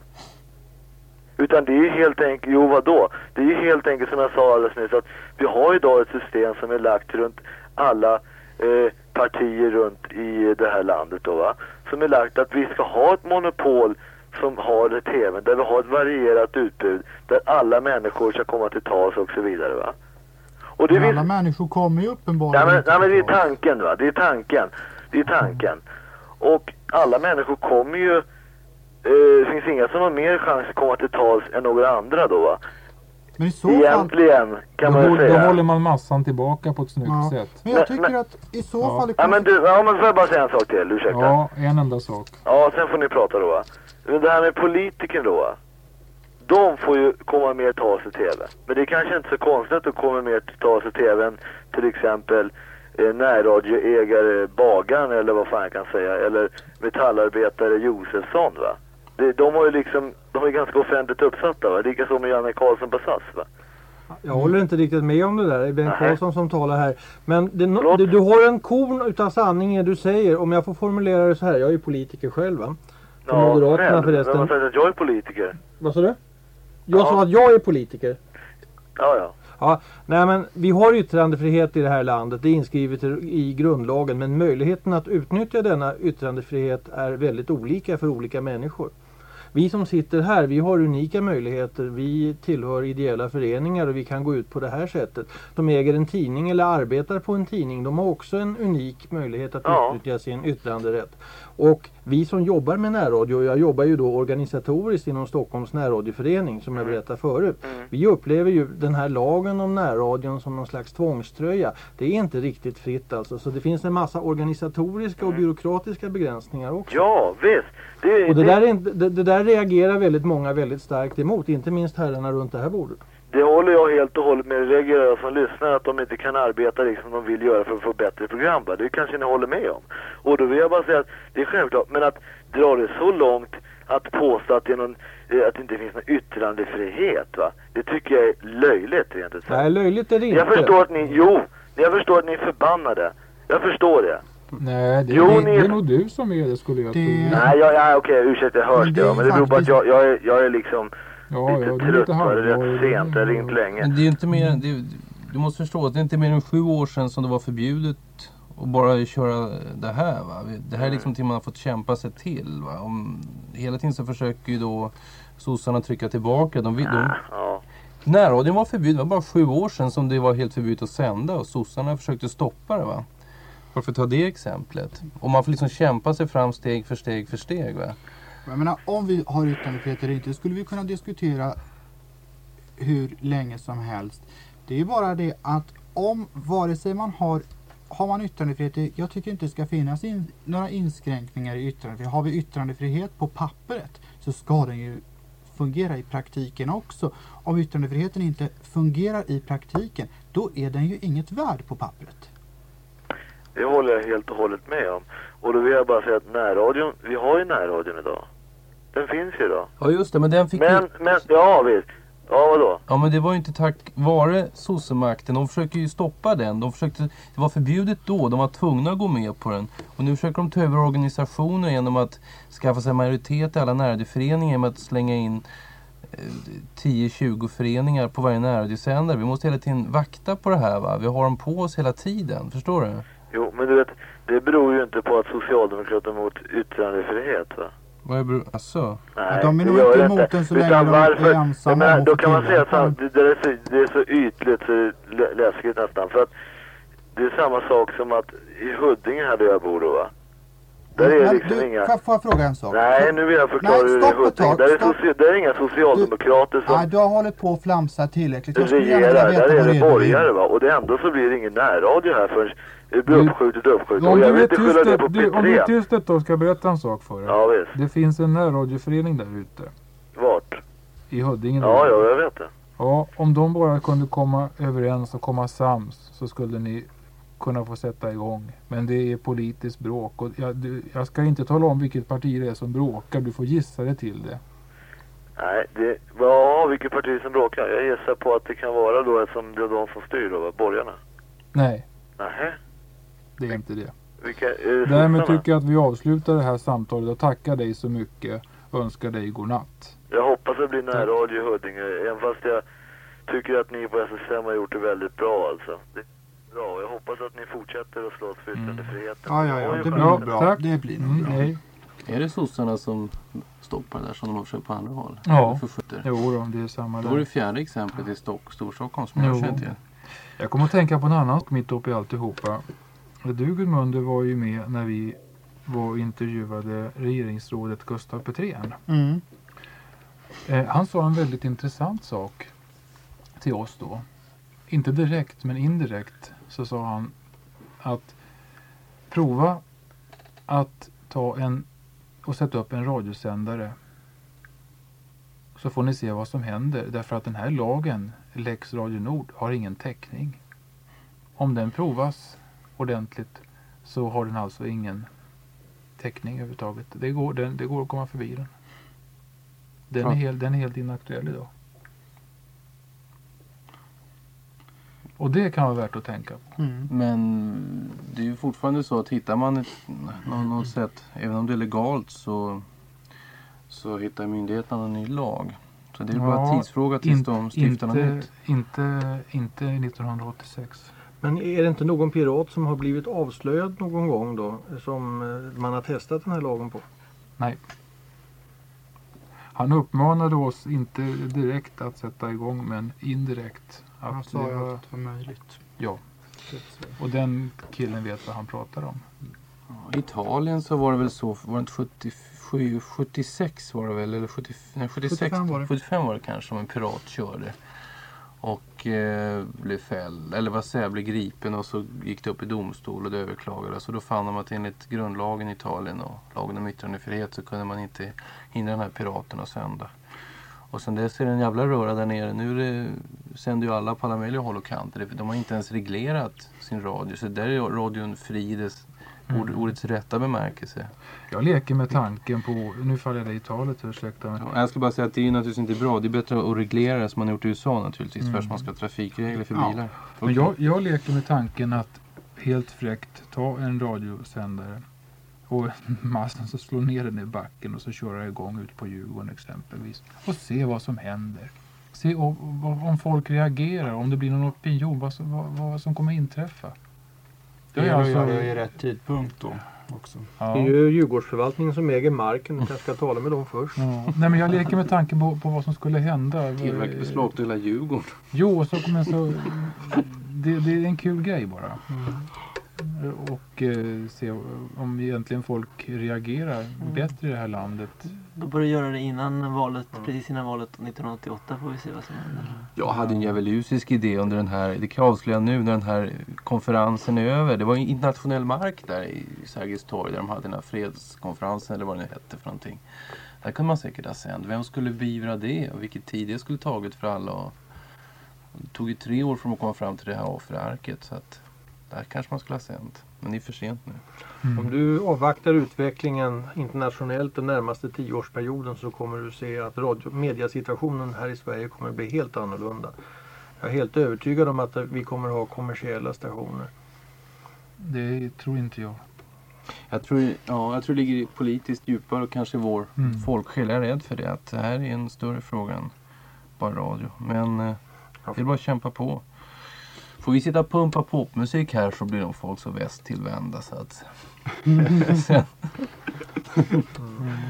Utan det är ju helt enkelt, jo vadå? Det är ju helt enkelt som jag sa alldeles nyss att vi har idag ett system som är lagt runt alla eh, partier runt i det här landet då va. Som är lagt att vi ska ha ett monopol som har TV, där vi har ett varierat utbud, där alla människor ska komma till tals och så vidare va. Och det Men alla människor kommer ju uppenbarligen Nej men, nej, men det är tanken va, det är tanken. Det är tanken. Och alla människor kommer ju, eh, det finns inga som har mer chans att komma till tals än några andra då va. Men i så fall... Egentligen kan då, man då säga. håller man massan tillbaka på ett snyggt Ja. sätt. Men jag tycker men- att i så Ja. fall... Ja men du, ja men får jag bara säga en sak till, ursäkta. Ja, Ja, en enda sak. sen får ni prata då va. Men det här med politiker då va. De får ju komma mer till tals i TV. Men det är kanske inte så konstigt att de kommer mer till tals i TV än till exempel eh, närradioägare Bagan eller vad fan jag kan säga. Eller metallarbetare Josefsson va. Det, de har ju liksom, de är ganska offentligt uppsatta va. Likaså med Janne Karlsson på SAS va. Jag håller inte riktigt med om det där. Det är Bengt. Karlsson som talar här. Men det, du, du har en korn utav sanning i det du säger. Om jag får formulera det så här. Jag är ju politiker själv va? För Moderaterna själv. förresten. Vem har sagt att jag är politiker? Vad sa du? Jag Ja. sa att jag är politiker. Ja, ja. Ja, nej men vi har yttrandefrihet i det här landet. Det är inskrivet i, grundlagen. Men möjligheten att utnyttja denna yttrandefrihet är väldigt olika för olika människor. Vi som sitter här, vi har unika möjligheter. Vi tillhör ideella föreningar och vi kan gå ut på det här sättet. De äger en tidning eller arbetar på en tidning. De har också en unik möjlighet att Ja. utnyttja sin yttranderätt. Och vi som jobbar med närradio, jag jobbar ju då organisatoriskt inom Stockholms närradioförening som jag berättade förut. Mm. Vi upplever ju den här lagen om närradion som någon slags tvångströja. Det är inte riktigt fritt alltså. Så det finns en massa organisatoriska och byråkratiska begränsningar också. Mm. Ja, visst. Det, Och det där, är det, det där reagerar väldigt många väldigt starkt emot. Inte minst herrarna runt det här bordet. Det håller jag helt och hållet med. Det reagerar jag som lyssnar att de inte kan arbeta liksom de vill göra för att få bättre program. Va? Det kanske ni håller med om. Och då vill jag bara säga att det är självklart. Men att dra det så långt att påstå att det, någon, eh, att det inte finns någon yttrandefrihet. Va? Det tycker jag är löjligt rent ut sagt. Nej, löjligt är det inte. Jag förstår att ni, jo, jag förstår att ni är förbannade. Jag förstår det. Nej, det, Jo, det, ni- det är nog du som är det skulle jag Det- tro. Nej, jag, jag, okej, ursäkta, jag hörs Men det det. ja, Men det beror på att jag, jag, är, jag är liksom Ja, ja, lite är lite va? Det är halvvar. rätt sent, jag har ringt länge. Men det är inte mer, det, du måste förstå att det är inte mer än sju år sedan som det var förbjudet att bara köra det här. Va? Det här är liksom till man har fått kämpa sig till. Va? Om, hela tiden så försöker ju då sossarna trycka tillbaka. De, vill- de, Ja. närradion var förbjuden, det var bara sju år sedan som det var helt förbjudet att sända och sossarna försökte stoppa det. Va? Varför ta det exemplet? Och man får liksom kämpa sig fram steg för steg för steg. Va? Jag menar, om vi har yttrandefrihet eller inte skulle vi kunna diskutera hur länge som helst. Det är ju bara det att om vare sig man har har man yttrandefrihet, jag tycker inte det ska finnas in, några inskränkningar i yttrandefrihet. Har vi yttrandefrihet på pappret så ska den ju fungera i praktiken också. Om yttrandefriheten inte fungerar i praktiken, då är den ju inget värd på pappret. Det håller jag helt och hållet med om. Och då vill jag bara säga att närradion, vi har ju närradion idag. Den finns ju idag. Ja just det, men den fick ju... Men, men, ja visst. Ja vadå? Ja men det var ju inte tack vare sossemakten. De försöker ju stoppa den. De försökte, det var förbjudet då. De var tvungna att gå med på den. Och nu försöker de ta över organisationer genom att skaffa sig majoritet i alla närradioföreningar genom att slänga in eh, 10-20 föreningar på varje närradiosändare. Vi måste hela tiden vakta på det här va. Vi har dem på oss hela tiden. Förstår du? Jo, men du vet, det beror ju inte på att Socialdemokraterna är emot yttrandefrihet va? Vad är. Asså? Nej, de är nog inte emot den så länge Utan de varför- är ensamma om Då kan man säga att det, det, är så, det är så ytligt så det är lä- läskigt nästan. För att det är samma sak som att i Huddinge här där jag bor då va? Där är liksom du, inga... får- jag fråga en sak? Nej, nu vill jag förklara Nej, hur det är stopp Där är, stopp. soci... där är inga socialdemokrater som Nej, du har hållit på att flamsa tillräckligt. Jag regerar. Där är det är du borgare va? Och det ändå så blir det ingen närradio här förrän det blir Du- uppskjutet uppskjutet. Om Och jag du vill är inte skylla det på du, om du är P3. tyst ett tag ska jag berätta en sak för dig. Ja visst. Det finns en närradioförening där ute. Vart? I Huddinge. Ja, ja, jag vet det. Ja, om de bara kunde komma överens och komma sams så skulle ni kunna få sätta igång. Men det är politiskt bråk och jag, du, jag ska inte tala om vilket parti det är som bråkar. Du får gissa dig till det. Nej, det... Ja, vilket parti som bråkar? Jag gissar på att det kan vara då eftersom det är de som styr då? Borgarna. Nej, Nähä? det är inte det. Vilka... Är det Därmed tycker jag att vi avslutar det här samtalet och tackar dig så mycket. Önskar dig god natt. Jag hoppas det blir närradio i Huddinge, även fast jag tycker att ni på SSM har gjort det väldigt bra alltså. Det bra, och jag hoppas att ni fortsätter att slåss för yttrandefriheten. Ja, ja, ja, ju det blir Ja, bra. tack. Det blir nog Mm, bra. hej. Är det sossarna som stoppar där som de har försökt på andra håll? Ja. Jo då, det är samma Då där. är det fjärde exemplet i Stock, Storstockholm som jag känner till. Jag kommer att tänka på en annan mitt uppe i alltihopa. Du Gudmundur var ju med när vi var och intervjuade regeringsrådet Gustav Petrén. Mm. Eh, han sa en väldigt intressant sak till oss då. Inte direkt men indirekt så sa han att prova att ta en och sätta upp en radiosändare. Så får ni se vad som händer därför att den här lagen, Lex Radio Nord, har ingen täckning. Om den provas ordentligt så har den alltså ingen täckning överhuvudtaget. Det går, den, det går att komma förbi den. Den, Ja. är, helt, den är helt inaktuell idag. Och det kan vara värt att tänka på. Mm. Men det är ju fortfarande så att hittar man ett, något, något sätt, även om det är legalt så, så hittar myndigheterna en ny lag. Så det är bara en Ja, tidsfråga tills de stiftar något inte, nytt. inte, inte 1986. Men är det inte någon pirat som har blivit avslöjad någon gång då som eh, man har testat den här lagen på? Nej. Han uppmanade oss inte direkt att sätta igång men indirekt. Att Han sa det ju att det var möjligt. Ja. Och den killen vet vad han pratar om. I Italien så var det väl så, var det inte 77, 76 var det väl, eller 70, nej, 76, 75 var det. 75 var det kanske som en pirat körde. Och eh, blev fälld, eller vad säger jag, blev gripen och så gick det upp i domstol och det överklagades. Och då fann de att enligt grundlagen i Italien och lagen om yttrandefrihet så kunde man inte hindra den här piraten att sända. Och sen dess är det en jävla röra där nere. Nu är det, sänder ju alla på alla möjliga håll och kanter. De har inte ens reglerat sin radio. Så där är radion fri dess, ord, Mm. ordets rätta bemärkelse. Jag leker med tanken på, nu faller jag dig i talet ursäkta. Ja, Jag ska bara säga att det är naturligtvis inte bra. Det är bättre att reglera det som man har gjort i USA naturligtvis. Mm. För att man ska ha trafikregler för Ja. bilar. Men jag, jag leker med tanken att helt fräckt ta en radiosändare och massen så slå ner den i backen och så köra igång ut på Djurgården exempelvis. Och se vad som händer. Se om, folk reagerar, om det blir någon opinion, vad som, vad, vad som kommer inträffa. Det är att alltså- göra i rätt tidpunkt då också. Det är Ja. ju Djurgårdsförvaltningen som äger marken. Du kanske ska tala med dem först. Ja. Nej men jag leker med tanken på, på vad som skulle hända. Tillverkar beslagta hela Djurgården. Jo, så kommer så... Det, det är en kul grej bara. Och eh, se om egentligen folk reagerar bättre i det här landet. Då bör du göra det innan valet, precis innan valet 1988 får vi se vad som händer. Jag hade en djävulusisk idé under den här, det kan jag avslöja nu när den här konferensen är över. Det var internationell mark där i Sergels torg där de hade den här fredskonferensen eller vad det nu hette för någonting. Där kunde man säkert ha sänt. Vem skulle beivra det och vilket tid det skulle tagit för alla. Och det tog ju tre år för dem att komma fram till det här offerarket så att där kanske man skulle ha sänt. Men det är för sent nu. Om du avvaktar utvecklingen internationellt den närmaste tioårsperioden så kommer du se att radio- mediasituationen här i Sverige kommer bli helt annorlunda. Jag är helt övertygad om att vi kommer ha kommersiella stationer. Det tror inte jag. Jag tror, ja, jag tror det ligger politiskt djupare och kanske vår Mm. folksjäl. Är rädd för det. Att det här är en större fråga än bara radio. Men eh, det är bara att kämpa på. Får vi sitta och pumpa popmusik här så blir de folk så västtillvända så att... <laughs> Sen,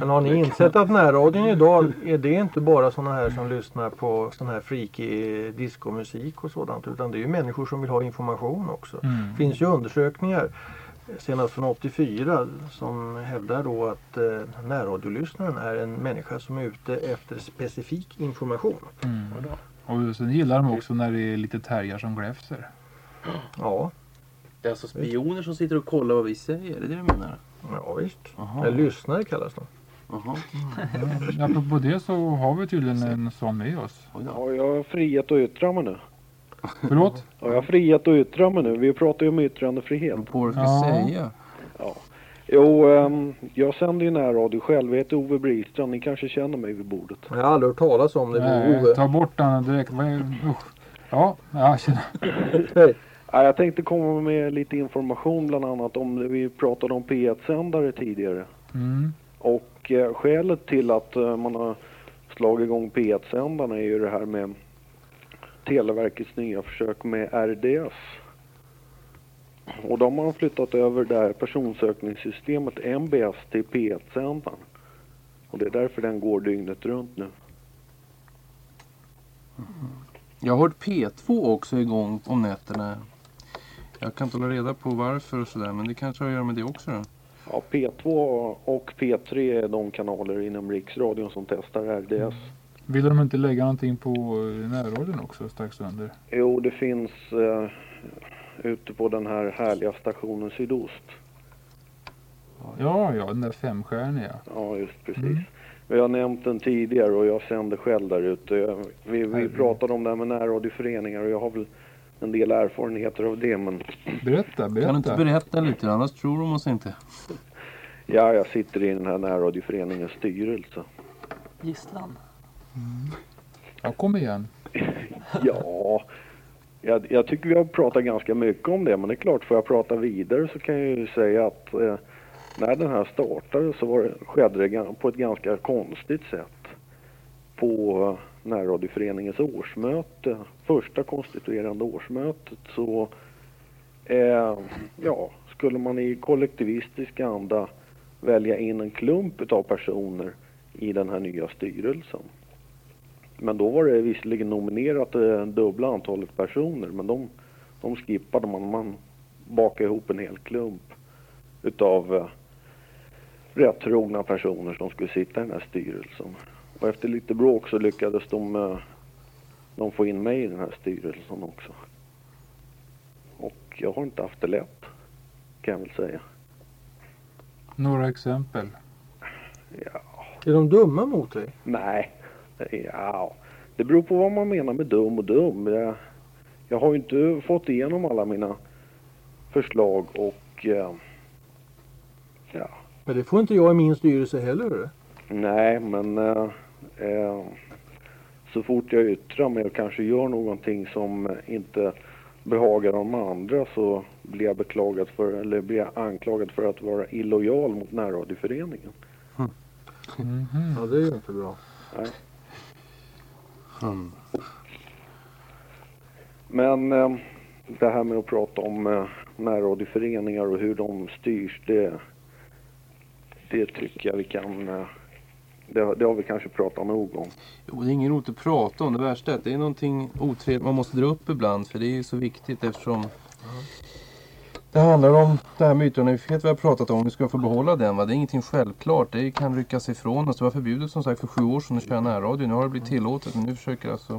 Men har ni insett att närradion idag är det inte bara sådana här som lyssnar på sån här freaky diskomusik och sådant utan det är ju människor som vill ha information också. Mm. Det finns ju undersökningar senast från 84 som hävdar då att eh, närradiolyssnaren är en människa som är ute efter specifik information. Mm. Och sen gillar de också när det är lite terrier som gräfser. Ja, det är alltså spioner som sitter och kollar vad vi säger. Är det det du menar? ja visst. Jaha. Eller lyssnare kallas de. Jaha. Ja, apropå det så har vi tydligen en sån med oss. Har jag frihet att yttra mig nu? Förlåt? Har jag frihet att yttra mig nu? Vi pratar ju om yttrandefrihet. På vad du ska Ja. säga. Jo, ehm, jag sänder ju närradio själv. Jag heter Ove Bristrand. Ni kanske känner mig vid bordet. Jag har aldrig hört talas om det. Nej, Ove. ta bort den direkt. Usch. Ja, ja, tjena. Hej. Ja, jag tänkte komma med lite information bland annat om det vi pratade om P1-sändare tidigare. Mm. Och eh, skälet till att eh, man har slagit igång P1-sändarna är ju det här med Televerkets nya försök med RDS. Och då har man flyttat över det här personsökningssystemet MBS till P1-sändaren. Och det är därför den går dygnet runt nu. Jag har hört P2 också igång om nätterna. Jag kan inte hålla reda på varför och sådär men det kanske har att göra med det också då. Ja, P2 och P3 är de kanaler inom Riksradion som testar RDS. Vill de inte lägga någonting på närradion också strax under? Jo, det finns eh, ute på den här härliga stationen Sydost. Ja, ja, den där femstjärniga. Ja, just precis. Vi har nämnt den tidigare och jag sänder själv där ute. Vi, vi pratade om det här med närradioföreningar och jag har väl en del erfarenheter av det men Berätta, berätta. Kan du inte berätta lite annars tror de oss inte. ja, jag sitter i den här närradioföreningens styrelse. Gisslan. Ja, kom igen. <laughs> Ja, jag, jag tycker vi har pratat ganska mycket om det men det är klart får jag prata vidare så kan jag ju säga att eh, när den här startade så var det, skedde det på ett ganska konstigt sätt. På eh, närradioföreningens årsmöte, första konstituerande årsmötet så eh, ja, skulle man i kollektivistisk anda välja in en klump av personer i den här nya styrelsen. Men då var det visserligen nominerat det dubbla antalet personer men de, de skippade man. Man bakade ihop en hel klump utav eh, rätt trogna personer som skulle sitta i den här styrelsen. Och efter lite bråk så lyckades de, eh, de få in mig i den här styrelsen också. Och jag har inte haft det lätt, kan jag väl säga. Några exempel. Är de dumma mot dig? Nej, ja, det beror på vad man menar med dum och dum. Jag, jag har ju inte fått igenom alla mina förslag och eh, ja, Men det får inte jag i min styrelse heller. nej men eh, eh, så fort jag yttrar mig och kanske gör någonting som inte behagar de andra så blir jag beklagad för, eller blir jag anklagad för att vara illojal mot närradioföreningen. Ja, det är ju inte bra. Nej. Men eh, det här med att prata om eh, närradioföreningar och hur de styrs, det, det tycker jag vi kan... Eh, det, det har vi kanske pratat nog om. Jo, det är ingen roligt att prata om. Det värsta är att det är någonting otrevligt man måste dra upp ibland för det är ju så viktigt eftersom det handlar om det här med yttrandefrihet vi har pratat om. Vi ska få behålla den. Va? Det är ingenting självklart. Det kan ryckas ifrån oss. Det var förbjudet som sagt för sju år sedan att köra närradio. Nu har det blivit tillåtet men nu försöker alltså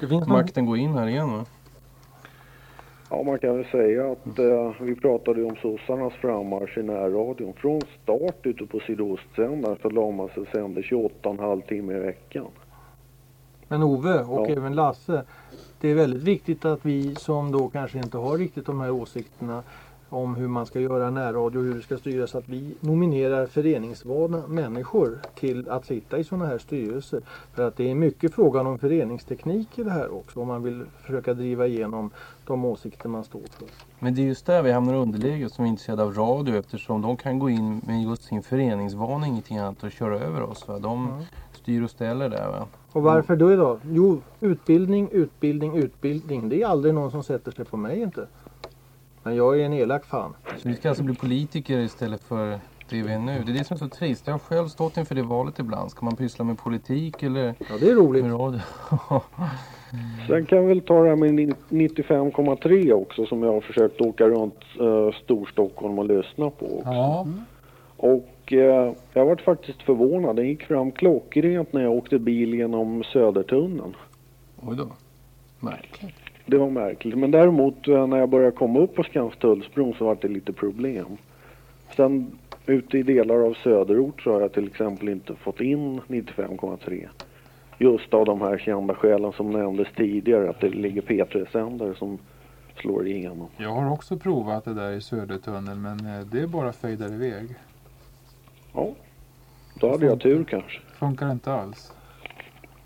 Det finns någon- makten gå in här igen. Va? Ja, man kan väl säga att eh, vi pratade ju om sossarnas frammarsch i närradion. Från start ute på sydostsändaren så la man sig och sände 28,5 timmar i veckan. Men Ove och Ja. även Lasse, det är väldigt viktigt att vi som då kanske inte har riktigt de här åsikterna om hur man ska göra närradio och hur det ska styras, att vi nominerar föreningsvana människor till att sitta i sådana här styrelser. För att det är mycket frågan om föreningsteknik i det här också, om man vill försöka driva igenom de åsikter man står för. Men det är just där vi hamnar i underläge som är intresserade av radio eftersom de kan gå in med just sin föreningsvana, ingenting annat, och köra över oss. Va? De styr och ställer där. Va? Och varför då idag? Jo, utbildning, utbildning, utbildning. Det är aldrig någon som sätter sig på mig inte. Men jag är en elak fan. Så vi ska alltså bli politiker istället för det vi är nu. Det är det som är så trist. Jag har själv stått inför det valet ibland. Ska man pyssla med politik eller ja, det är roligt. med radio? <laughs> Sen kan vi väl ta det här med 95,3 också som jag har försökt åka runt uh, Storstockholm och lyssna på. också. Ja. Och eh, jag varit faktiskt förvånad. Den gick fram klockrent när jag åkte bil genom Södertunneln. Oj då. Märkligt. Det var märkligt. Men däremot eh, när jag började komma upp på Skanstullsbron så var det lite problem. Sen ute i delar av söderort så har jag till exempel inte fått in 95,3. Just av de här kända skälen som nämndes tidigare att det ligger P3-sändare som slår igenom. Jag har också provat det där i Södertunneln men eh, det är bara fejdar iväg. Ja, då hade jag tur kanske. Funkar inte alls.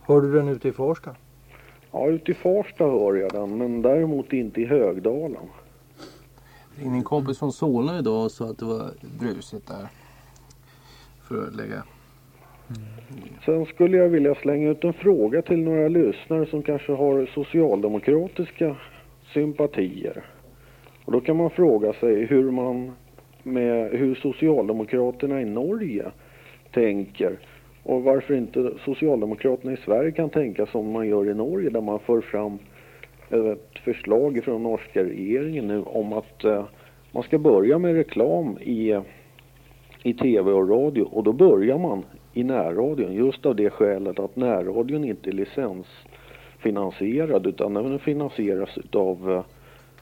Hör du den ute i Farsta? Ja, ute i Farsta hör jag den, men däremot inte i Högdalen. ringde en kompis från Solna idag och sa att det var brusigt där. För att lägga. Sen skulle jag vilja slänga ut en fråga till några lyssnare som kanske har socialdemokratiska sympatier. Och då kan man fråga sig hur man med hur Socialdemokraterna i Norge tänker och varför inte Socialdemokraterna i Sverige kan tänka som man gör i Norge där man för fram ett förslag från norska regeringen nu om att eh, man ska börja med reklam i, i tv och radio och då börjar man i närradion just av det skälet att närradion inte är licensfinansierad utan den finansieras av eh,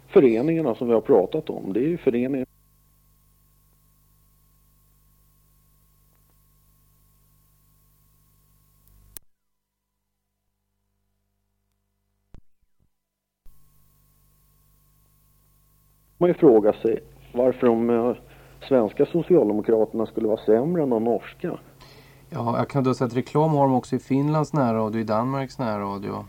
föreningarna som vi har pratat om. Det är ju föreningar man ju fråga sig varför de eh, svenska socialdemokraterna skulle vara sämre än de norska. Ja, jag kan då säga att reklam har de också i Finlands närradio, i Danmarks närradio.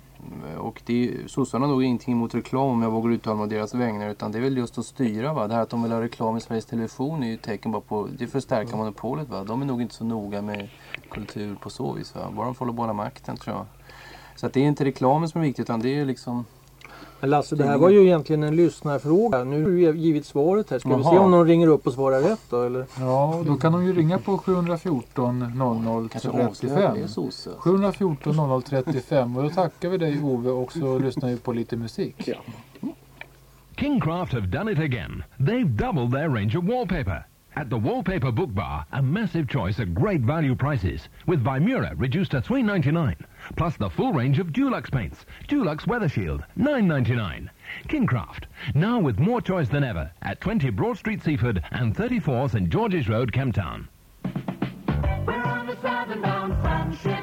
Och det sossarna har nog ingenting emot reklam om jag vågar uttala mig deras vägnar utan det är väl just att styra va. Det här att de vill ha reklam i Sveriges Television är ju ett tecken bara på, det är för att stärka monopolet va. De är nog inte så noga med kultur på så vis va. Bara de får hålla båda makten tror jag. Så att det är inte reklamen som är viktigt utan det är liksom Men Lasse, det här var ju egentligen en lyssnarfråga. Nu har du givit svaret här. Ska vi se om någon ringer upp och svarar rätt då eller? Ja, då kan de ju ringa på 714 00 Kanske avslöjar att 35. det är sosse. 714 00 35 och då tackar vi dig Ove och så <laughs> lyssnar vi på lite musik. Kingcraft have done it again. They've doubled their range of wallpaper. At the Wallpaper Book Bar, a massive choice at great value prices, with Vimura reduced to $3.99, plus the full range of Dulux paints, Dulux Weather Shield, $9.99. Kingcraft, now with more choice than ever, at 20 Broad Street Seaford and 34 St George's Road, Kemptown. We're on the southernbound fun ship.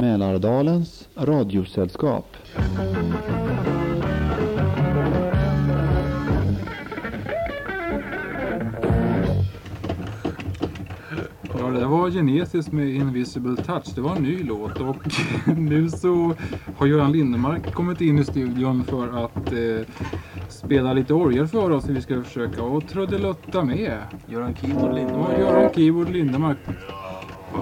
Mälardalens radiosällskap. Ja, det var Genesis med Invisible Touch. Det var en ny låt och nu så har Göran Lindemark kommit in i studion för att eh, spela lite orgel för oss. Vi ska försöka och trudelutta med. Göran Keyboard Lindemark. Ja, Göran Keyboard Lindemark.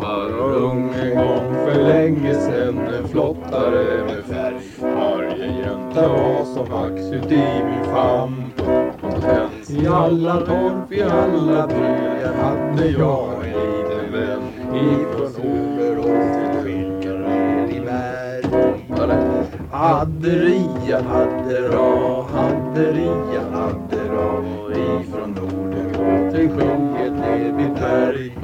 Var ung en gång för länge sen en flottare med färg Varje jänta var som vax ut i min famn Kompetens i alla torp, i alla byar hade jag en liten vän Ifrån Oberås till Skilkaryd i berg Hadderia, haddera, hadderia, haddera Ifrån Norden till Skiljet ner vid berg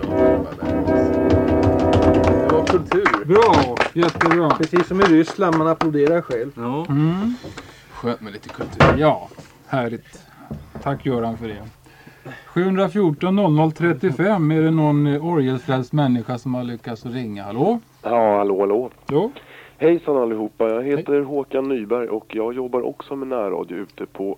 Det var kultur. Bra, jättebra. Precis som i Ryssland, man applåderar själv. Ja. Mm. Skönt med lite kultur. Ja, härligt. Tack Göran för det. 714 0035 är det någon eh, orgelfrälst människa som har lyckats ringa. Hallå? Ja, hallå, hallå. Jo. Hejsan allihopa. Jag heter Håkan Nyberg och jag jobbar också med närradio ute på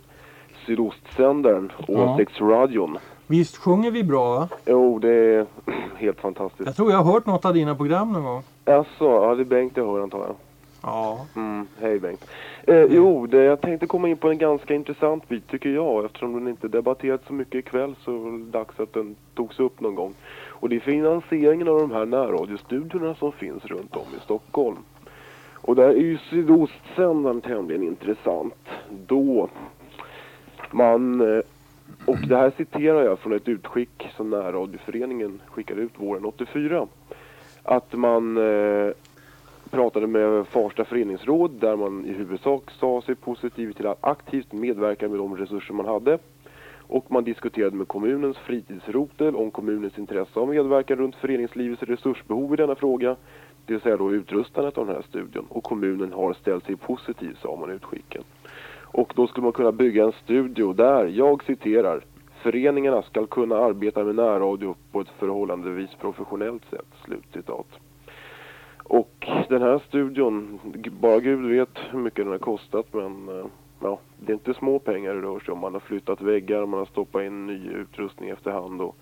Sydostsändaren, Ja. Åsiktsradion. Visst sjunger vi bra va? Jo, det är <clears throat> helt fantastiskt. Jag tror jag har hört något av dina program någon gång. Alltså, ja det är Bengt jag hör antar jag. Ja. Mm, hej Bengt. Eh, jo, det, jag tänkte komma in på en ganska intressant bit tycker jag. Eftersom den inte debatterats så mycket ikväll så är det dags att den togs upp någon gång. Och det är finansieringen av de här närradiostudiorna som finns runt om i Stockholm. Och där är ju sydostsändaren tämligen intressant. Då man, eh, och det här citerar jag från ett utskick som närradioföreningen skickade ut våren 84. Att man eh, pratade med Farsta föreningsråd där man i huvudsak sa sig positiv till att aktivt medverka med de resurser man hade. Och man diskuterade med kommunens fritidsrotel om kommunens intresse av medverkan runt föreningslivets resursbehov i denna fråga. Det vill säga då utrustandet av den här studion. Och kommunen har ställt sig positiv, sa man i utskicken. Och då skulle man kunna bygga en studio där, jag citerar, föreningarna ska kunna arbeta med närradio på ett förhållandevis professionellt sätt. Slutcitat. Och den här studion, bara Gud vet hur mycket den har kostat men eh, ja, det är inte små pengar det rör sig om. Man har flyttat väggar, man har stoppat in ny utrustning efterhand och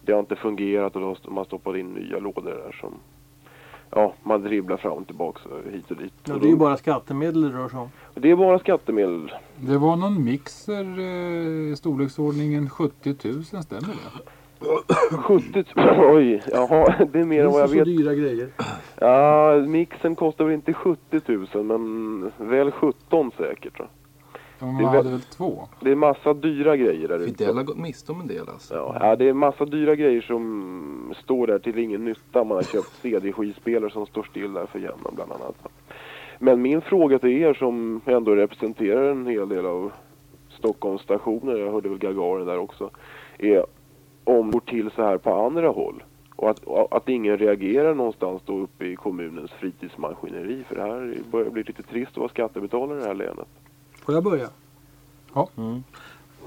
det har inte fungerat och då har man stoppat in nya lådor där som ja, man dribblar fram och tillbaka så hit och dit. Ja, det är ju då- bara skattemedel det rör sig om. det är bara skattemedel. Det var någon mixer eh, i storleksordningen 70 000, stämmer det? 70 <clears throat> Oj, jaha, det är mer än vad jag så vet. dyra grejer. Ja, mixen kostar väl inte 70 000 men väl 17 säkert. va? Ja, Det man är hade väl- två? Det är massa dyra grejer där ute. Fidel har gått miste om en del alltså. Ja, ja, det är massa dyra grejer som står där till ingen nytta. Man har köpt CD-skivspelare som står still där för jämnan bland annat. Men min fråga till er som ändå representerar en hel del av Stockholms stationer, jag hörde väl Gagarin där också, är om det går till så här på andra håll. Och att, att ingen reagerar någonstans då uppe i kommunens fritidsmaskineri. För det här börjar bli lite trist att vara skattebetalare i det här länet. Får jag börja? Ja.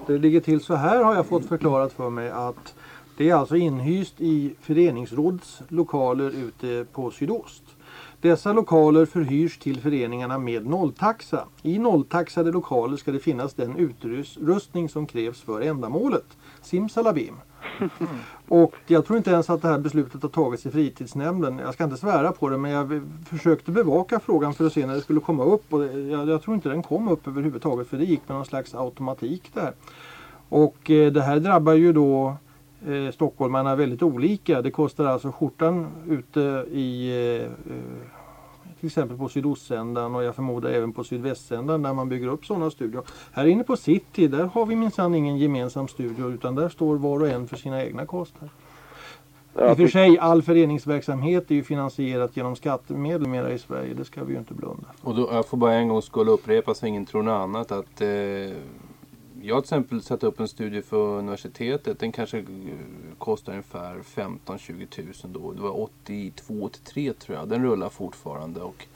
Det ligger till så här har jag fått förklarat för mig att det är alltså inhyst i föreningsrådets lokaler ute på sydost. Dessa lokaler förhyrs till föreningarna med nolltaxa. I nolltaxade lokaler ska det finnas den utrustning som krävs för ändamålet. Simsalabim. <laughs> Och jag tror inte ens att det här beslutet har tagits i fritidsnämnden. Jag ska inte svära på det men jag försökte bevaka frågan för att se när det skulle komma upp. Och jag, jag tror inte den kom upp överhuvudtaget för det gick med någon slags automatik där. Och eh, det här drabbar ju då eh, stockholmarna väldigt olika. Det kostar alltså skjortan ute i eh, eh, till exempel på sydostsändan och jag förmodar även på sydvästsändan där man bygger upp sådana studior. Här inne på city där har vi minsann ingen gemensam studio utan där står var och en för sina egna kostnader. I och för sig all föreningsverksamhet är ju finansierat genom skattemedel mera i Sverige. Det ska vi ju inte blunda för. Och då, jag får bara en gång skulle upprepa så ingen tror något annat att eh, jag har till exempel satt upp en studie för universitetet. Den kanske eh, kostar ungefär 15-20 tusen då. Det var 82-83 tror jag. Den rullar fortfarande och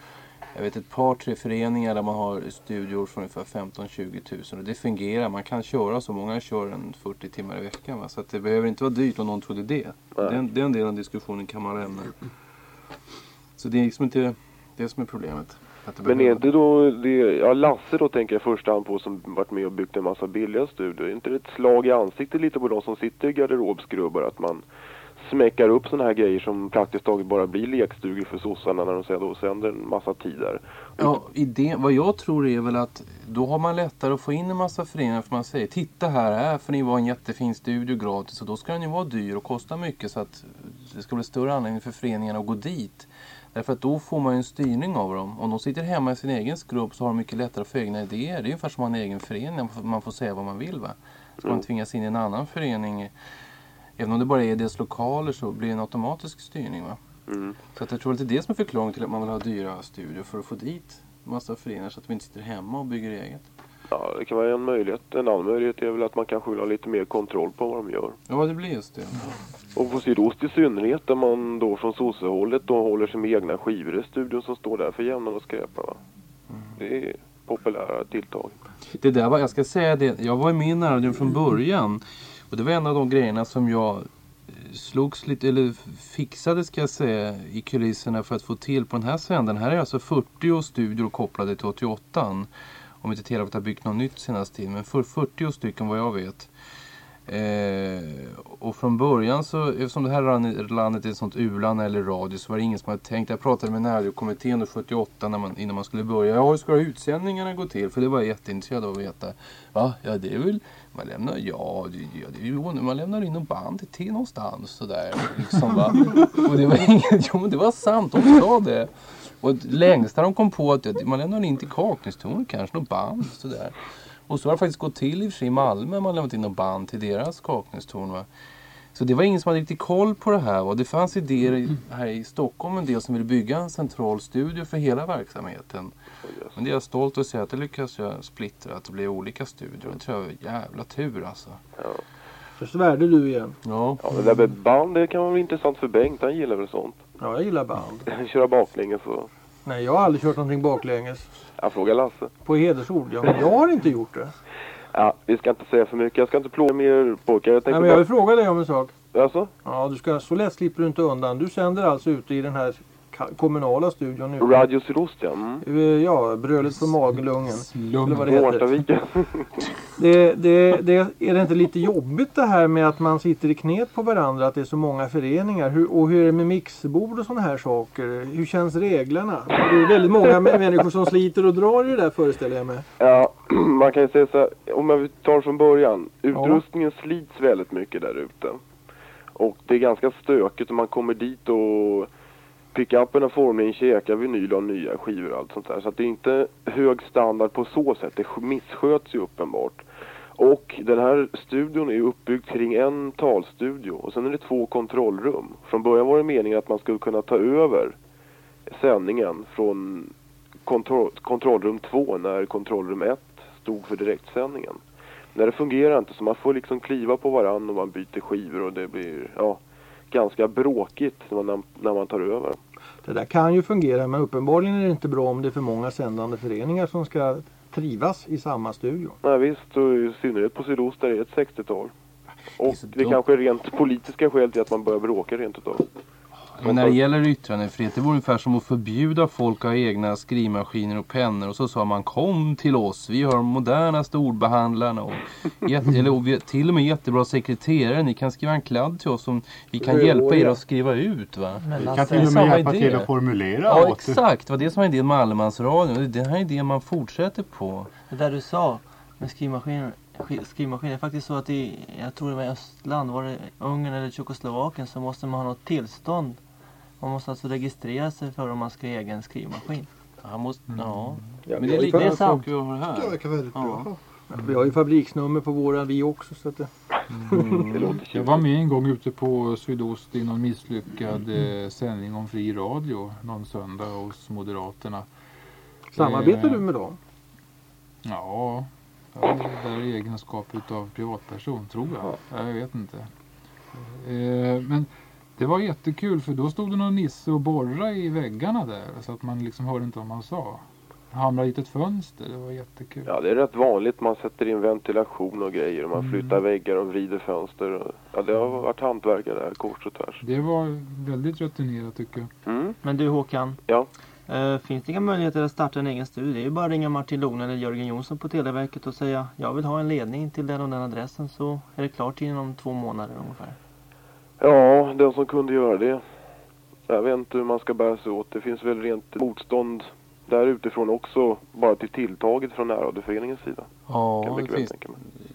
jag vet ett par, tre föreningar där man har studior för ungefär 15-20 000 och det fungerar. Man kan köra så. Många kör en 40 timmar i veckan. Va? Så att det behöver inte vara dyrt om någon trodde det. Den, den delen av diskussionen kan man lämna. Så det är liksom inte det som är problemet. Men är inte då, det, ja Lasse då tänker jag i första hand på som varit med och byggt en massa billiga studior. Är inte det ett slag i ansiktet lite på de som sitter i garderobsgrubbar att man smäckar upp sådana här grejer som praktiskt taget bara blir lekstugor för sossarna när de sedan då sänder en massa tid där. Ja, idén, vad jag tror är väl att då har man lättare att få in en massa föreningar för man säger titta här, här får ni vara en jättefin studio gratis och då ska den ju vara dyr och kosta mycket så att det ska bli större anledning för föreningarna att gå dit. Därför att då får man ju en styrning av dem. Om de sitter hemma i sin egen skrubb så har de mycket lättare att få egna idéer. Det är ungefär som att ha en egen förening, man får- säga vad man vill va. Ska man Mm. tvingas in i en annan förening, även om det bara är deras lokaler så blir det en automatisk styrning va. Mm. Så att jag tror att det är det som är förklaringen till att man vill ha dyra studior för att få dit massa föreningar så att de inte sitter hemma och bygger eget. Ja, det kan vara en möjlighet. En annan möjlighet är väl att man kanske vill ha lite mer kontroll på vad de gör. Ja, det blir just det. Och på sydost i synnerhet där man då från sossehållet då håller sig med egna skivor i studion som står där för jämnan och skräpar va. Det är populära tilltag. Det där var, jag ska säga det, jag var med i närradion från början. Och det var en av de grejerna som jag eh, slogs lite, eller fixade ska jag säga, i kulisserna för att få till på den här sändaren. Här är alltså 40 studior kopplade till 88 Om inte Televerket har byggt något nytt senaste tiden, men för 40 stycken vad jag vet. Eh, och från början så, eftersom det här landet är ett sånt u-land eller radio så var det ingen som hade tänkt. Jag pratade med närradiokommittén 78 när man, innan man skulle börja. Ja, hur ska utsändningarna gå till? För det var jag jätteintresserad av att veta. Va? Ja, det är väl, man lämnar, ja, det, ja det ju, man lämnar in en band till någonstans sådär. Liksom, va? <laughs> Och det var inget, jo men det var sant, de sa det. Och längsta de kom på att ja, man lämnar in till Kaknästornet kanske, något band sådär. Och så har det faktiskt gått till i och för sig i Malmö. Man lämnat in något band till deras Kaknästorn. Så det var ingen som hade riktigt koll på det här. Va? Det fanns idéer här i Stockholm en del som ville bygga en central studio för hela verksamheten. Men det är jag stolt att säga att det lyckas jag splittra, att det blir olika studior. Det tror jag är jävla tur alltså. Så svärde du igen. Ja. Ja, det där med band det kan vara intressant för Bengt. Han gillar väl sånt. Ja, jag gillar band. <laughs> Köra baklänges och... Nej, jag har aldrig kört någonting baklänges. Jag frågar Lasse. På hedersord. Ja, men jag har inte gjort det. <laughs> Ja, vi ska inte säga för mycket. Jag ska inte plåga med er pojkar. Jag Nej, men jag vill bara... fråga dig om en sak. Alltså? Ja, du ska, så lätt slipper du inte undan. Du sänder alltså ute i den här kommunala studion ute. Radio Sydost ja. Mm. Eh, Ja, brölet på Magelungen. Eller vad det heter. <laughs> Det, det, det, är det inte lite jobbigt det här med att man sitter i knät på varandra, att det är så många föreningar? Hur, och hur är det med mixerbord och sådana här saker? Hur känns reglerna? Det är väldigt många mä- <laughs> människor som sliter och drar i det där föreställer jag mig. Ja, <clears throat> man kan ju säga så här, om jag tar från början. Utrustningen slits väldigt mycket där ute. Och det är ganska stökigt och man kommer dit och pickupen har formligen käkar vinyl och nya skivor och allt sånt där. Så att det är inte hög standard på så sätt. Det missköts ju uppenbart. Och den här studion är ju uppbyggd kring en talstudio och sen är det två kontrollrum. Från början var det meningen att man skulle kunna ta över sändningen från kontroll, kontrollrum 2 när kontrollrum 1 stod för direktsändningen. När det fungerar inte så man får liksom kliva på varann och man byter skivor och det blir ja, ganska bråkigt när man, när man tar över. Det där kan ju fungera men uppenbarligen är det inte bra om det är för många sändande föreningar som ska trivas i samma studio. Nej visst, och i synnerhet på sydost där det är ett 60-tal. Och det, dumt. kanske är rent politiska skäl till att man börjar bråka rent utav. Men när det gäller yttrandefrihet, det vore ungefär som att förbjuda folk att ha egna skrivmaskiner och pennor och så sa man kom till oss, vi har de modernaste ordbehandlarna och, <laughs> jätte, eller, och vi till och med jättebra sekreterare, ni kan skriva en kladd till oss som vi kan Ja, hjälpa er ja. att skriva ut va. Men alltså- kan till och med hjälpa idé. till att formulera Ja åt exakt, det var det som var idén med allemansradion och det är den här idén man fortsätter på. Det där du sa med skrivmaskin, sk- skrivmaskin. Det är faktiskt så att i, jag tror det var i Östland, var det Ungern eller Tjeckoslovakien så måste man ha något tillstånd. Man måste alltså registrera sig för om man ska ha egen skrivmaskin. Ja, måste, ja. Ja, Men det är för- saker vi har här. Det verkar väldigt Ja. Vi har ju fabriksnummer på våra vi också så att det... Mm. <laughs> Jag var med en gång ute på Sydost i någon misslyckad eh, sändning om fri radio någon söndag hos Moderaterna. Samarbetar Eh, du med dem? Ja, jag är där i egenskap utav privatperson tror jag. Jag vet inte. Eh, men Det var jättekul för då stod det någon nisse och borra i väggarna där så att man liksom hörde inte vad man sa. Hamrade i ett fönster, det var jättekul. Ja, det är rätt vanligt. Man sätter in ventilation och grejer. och Man Mm. flyttar väggar och vrider fönster. Ja, det har varit hantverkare där kors och tvärs. Det var väldigt rutinerat tycker jag. Mm. Men du Håkan. Ja. Eh, finns det inga möjligheter att starta en egen studio? Det är ju bara att ringa Martin Logn eller Jörgen Jonsson på Televerket och säga jag vill ha en ledning till den och den adressen så är det klart inom två månader ungefär. Ja, den som kunde göra det. Jag vet inte hur man ska bära sig åt. Det finns väl rent motstånd där utifrån också. Bara till tilltaget från närradioföreningens sida. Kan Ja, jag det finns,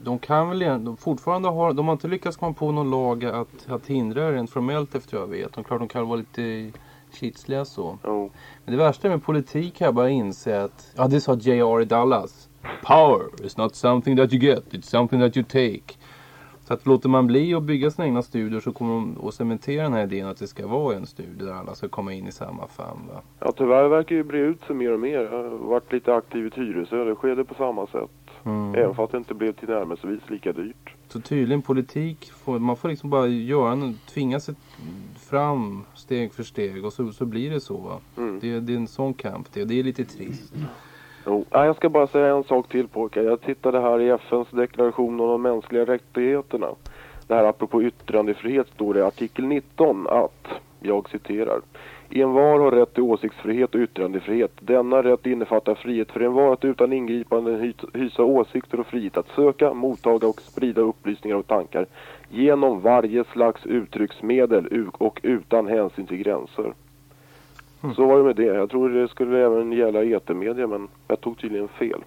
de kan väl de fortfarande ha, de har inte lyckats komma på någon lag att, att hindra rent formellt efter jag vet. De, klart de kan vara lite kitsliga så. Men det värsta med politik här bara inse att, ja det sa J.R. Dallas. Power is not something that you get, it's something that you take. Så att låter man bli att bygga sina egna studier så kommer de att cementera den här idén att det ska vara en studie där alla ska komma in i samma famn. Va? Ja, tyvärr verkar ju bre ut sig mer och mer. Jag har varit lite aktiv i Tyresö. Det sker det på samma sätt. Mm. Även fast det inte blev tillnärmelsevis lika dyrt. Så tydligen politik, får, man får liksom bara göra en, tvinga sig fram steg för steg och så, så blir det så. Mm. Det, det är en sån kamp det det är lite trist. Jo. Jag ska bara säga en sak till pojkar. Jag tittade här i FNs deklaration om de mänskliga rättigheterna. Det här apropå yttrandefrihet står det i artikel 19 att, jag citerar. Envar har rätt till åsiktsfrihet och yttrandefrihet. Denna rätt innefattar frihet för envar att utan ingripanden hysa åsikter och frihet att söka, mottaga och sprida upplysningar och tankar genom varje slags uttrycksmedel och utan hänsyn till gränser. Så var det med det. Jag tror det skulle även gälla etermedia men jag tog tydligen fel.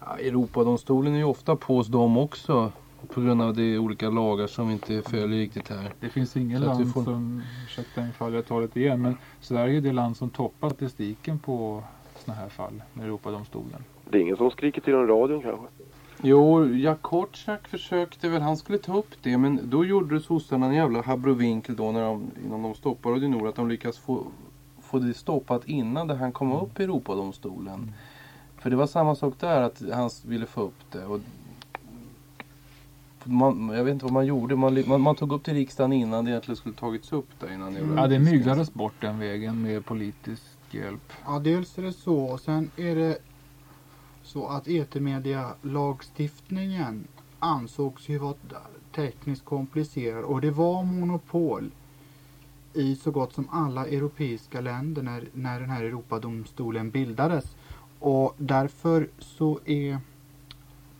Ja, Europadomstolen är ju ofta på oss dem också. På grund av de olika lagar som vi inte följer riktigt här. Det finns ingen land får- som, ursäkta ifall jag tar det igen, men Sverige är det land som toppar statistiken på sådana här fall med Europadomstolen. Det är ingen som skriker till den radion kanske? Jo, Jack Kortsak försökte väl, han skulle ta upp det men då gjorde sossarna en jävla habrovinkel då när de, innan de stoppade Radio Nord att de lyckas få, få det stoppat innan det han kom upp i Europadomstolen. För det var samma sak där att han ville få upp det. Och man, jag vet inte vad man gjorde, man, man, man tog upp till riksdagen innan det egentligen skulle tagits upp där. Innan det Ja, det myglades bort den vägen med politisk hjälp. Ja, dels är det så och sen är det så att etermedia-lagstiftningen ansågs ju vara tekniskt komplicerad och det var monopol i så gott som alla europeiska länder när, när den här Europadomstolen bildades. Och därför så är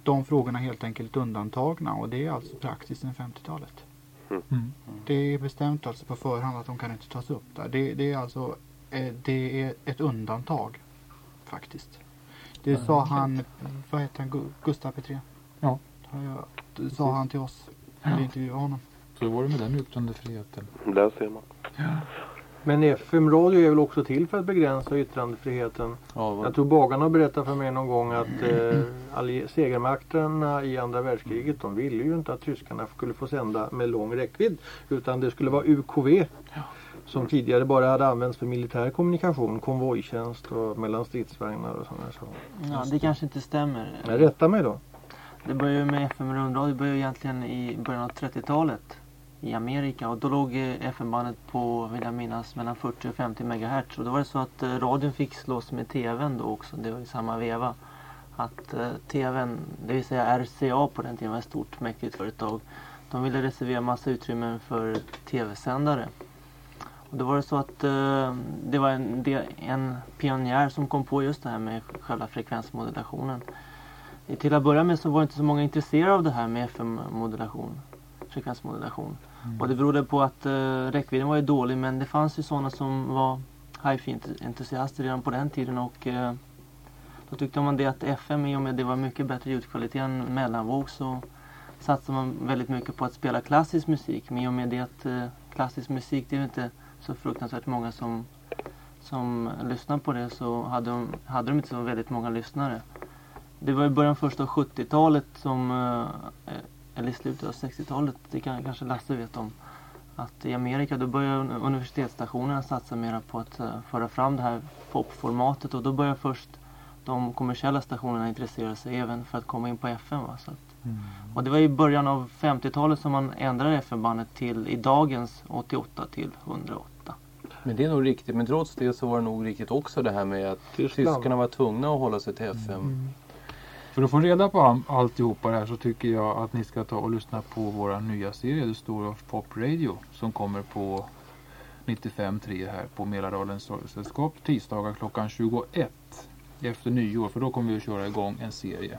de frågorna helt enkelt undantagna och det är alltså praxis sedan 50-talet. Mm. Det är bestämt alltså på förhand att de kan inte tas upp där. Det, det är alltså eh, det är ett undantag faktiskt. Det sa okej. han, vad heter han, Gu- Gustav Petrén? Ja. Det sa han till oss när vi intervjuade honom. Så var det med den yttrandefriheten. Där ser man. Men FM-radio är väl också till för att begränsa yttrandefriheten. Ja, Jag tror bagarna har berättat för mig någon gång att eh, segermakterna i andra världskriget de ville ju inte att tyskarna skulle få sända med lång räckvidd. Utan det skulle vara UKV. Som tidigare bara hade använts för militär kommunikation, konvojtjänst och mellan stridsvagnar och sådana saker. Ja, det kanske inte stämmer. Men rätta mig då. Det började ju med FM rundradio, det började egentligen i början av 30-talet i Amerika och då låg eh, FM-bandet på, vill jag minnas, mellan 40 och 50 MHz och då var det så att eh, radion fick slåss med TVn då också, det var i samma veva. Att eh, TVn, det vill säga RCA på den tiden var ett stort mäktigt företag. De ville reservera massa utrymmen för TV-sändare. Och då var det så att det var en, en pionjär som kom på just det här med själva frekvensmodulationen. Till att börja med så var inte så många intresserade av det här med FM-modulation, frekvensmodulation. Och det berodde på att eh, räckvidden var ju dålig men det fanns ju sådana som var hifi-entusiaster redan på den tiden och eh, då tyckte man det att FM i och med det var mycket bättre ljudkvalitet än mellanvåg så satsade man väldigt mycket på att spela klassisk musik. Men i och med det att eh, klassisk musik det är ju inte så fruktansvärt många som, som lyssnar på det så hade de, hade de inte så väldigt många lyssnare. Det var i början första av 70-talet som, eh, eller i slutet av 60-talet, det kan kanske Lasse vet om. Att i Amerika då började un- universitetsstationerna satsa mera på att eh, föra fram det här popformatet och då började först de kommersiella stationerna intressera sig även för att komma in på FM. Va? Så att Och det var i början av 50-talet som man ändrade FM-bandet till i dagens 88 till 108. Men det är nog riktigt. Men trots det så var det nog riktigt också det här med att Tyskland. tyskarna var tvungna att hålla sig till FM. För att få reda på alltihopa det här så tycker jag att ni ska ta och lyssna på våra nya serie The Story of Pop Radio som kommer på 95.3 här på Mälardalens sorgsällskap. tisdagar klockan 21 efter nyår för då kommer vi att köra igång en serie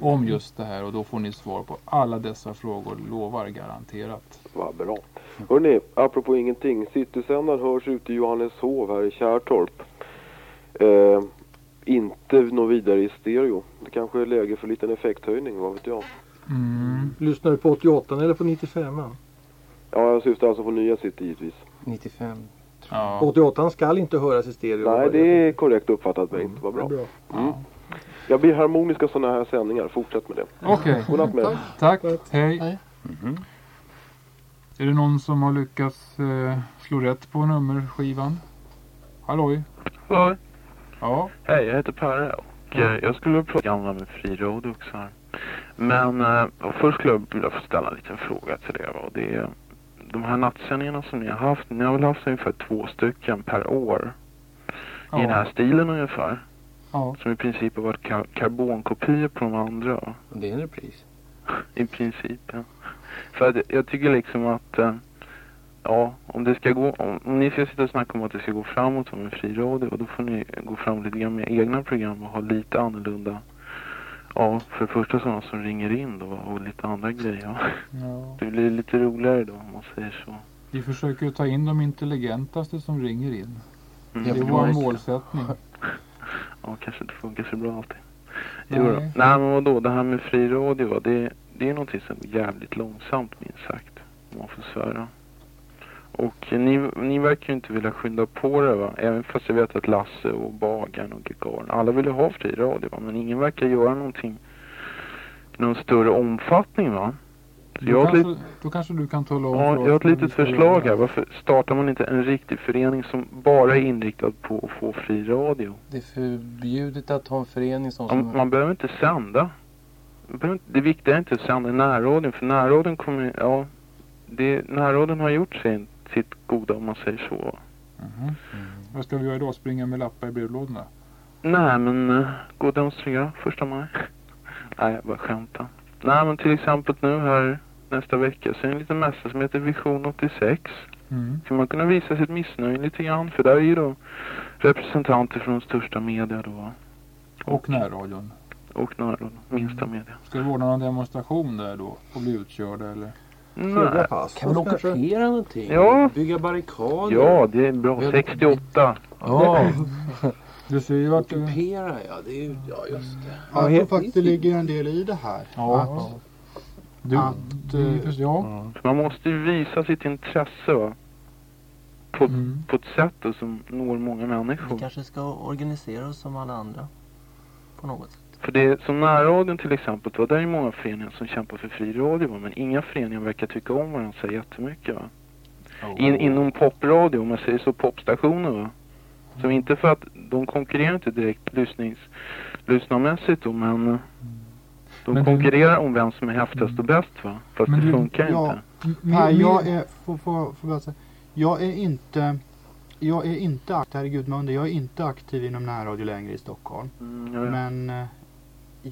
om just det här och då får ni svar på alla dessa frågor, lovar garanterat. Vad bra. Hörrni, apropå ingenting. Citysändaren hörs ute i Johanneshov här i Kärrtorp. Eh, inte något vidare i stereo. Det kanske är läge för en liten effekthöjning, vad vet jag. Lyssnar du på 88 eller på 95? Ja, jag syftar alltså på nya City givetvis. 95. 88 skall inte höras i stereo. Nej, det är korrekt uppfattat Bengt. Vad bra. Bra. Mm. Jag blir harmoniska sådana här sändningar. Fortsätt med det. Okej. Godnatt med er. Tack. Hej. Är det någon som har lyckats eh, slå rätt på nummerskivan? Halloj? Hej. Ja. Hej, jag heter Perre och eh, jag skulle vilja prata gamla med fri radio också här. Men eh, först skulle jag vilja få ställa en liten fråga till er. Och det är de här nattsändningarna som ni har haft. Ni har väl haft ungefär två stycken per år. I den här stilen ungefär. Ja. Som i princip har varit kar- karbonkopior på de andra. Det är en repris. <laughs> I princip, ja. För att jag tycker liksom att, eh, ja, om det ska gå, om, om ni ska sitta och snacka om att det ska gå framåt som en fri radio, då får ni gå fram lite grann med egna program och ha lite annorlunda, ja, för det första sådana som ringer in då och lite andra grejer. Ja. Det blir lite roligare då om man säger så. Vi försöker ta in de intelligentaste som ringer in. Mm. Det är vår målsättning. <laughs> Ja, kanske inte funkar så bra alltid. Nej. Jo då. Nej men vadå, det här med fri radio det, det är någonting som är jävligt långsamt minst sagt. Om man får svära. Och ni, ni verkar ju inte vilja skynda på det va. Även fast jag vet att Lasse och Bagaren och Gagarin, alla vill ju ha fri radio va. Men ingen verkar göra någonting i någon större omfattning va. Då jag kanske, då kanske du kan tala om Ja, jag har ett litet förslag här. Varför startar man inte en riktig förening som bara är inriktad på att få fri radio? Det är förbjudet att ha en förening som... Man, man behöver inte sända. Man behöver inte- Det viktiga är inte att sända närradion, för närradion kommer, ja, det, närradion har gjort sin, sitt goda om man säger så. Mhm. Vad ska vi göra idag? Springa med lappar i brevlådorna? Nej, men uh, gå och demonstrera första maj. <laughs> Nej, jag bara skämtar. Nej, men till exempel nu här nästa vecka så är det en liten mässa som heter Vision 86. Mm. Ska man kunna visa sitt missnöje lite grann, för där är ju då representanter från de största media då. Och närradion. Och närradion, minsta media. Ska vi ordna någon demonstration där då? Och bli utkörda eller? Nej. Kan vi ockupera någonting? Ja. Bygga barrikader? Ja, det är bra. 68. Ja. <laughs> Du ser ju vart... Ockupera, ja. Det är ju, ja, just det. Ja, jag tror faktiskt det ligger en del i det här. Ja. Att, Du, att, du, eh, ja. Man måste ju visa sitt intresse va. På, Mm. på ett sätt då, som når många Vi människor. kanske ska organisera oss som alla andra. På något sätt. För det är som närradion till exempel, då, där är ju många föreningar som kämpar för fri radio va? men inga föreningar verkar tycka om varandra så jättemycket va. In, inom popradio, om man säger så, popstationer va. Som inte för att de konkurrerar inte direkt lyssnings, lyssnarmässigt då, men de Men du- konkurrerar om vem som är häftigast och bäst va. Fast Men det du- funkar ja, inte. Per, jag är, får, får, får jag säga, jag är inte, jag är inte aktiv, herregud Munde, jag är inte aktiv inom närradio längre i Stockholm. Mm. Men eh,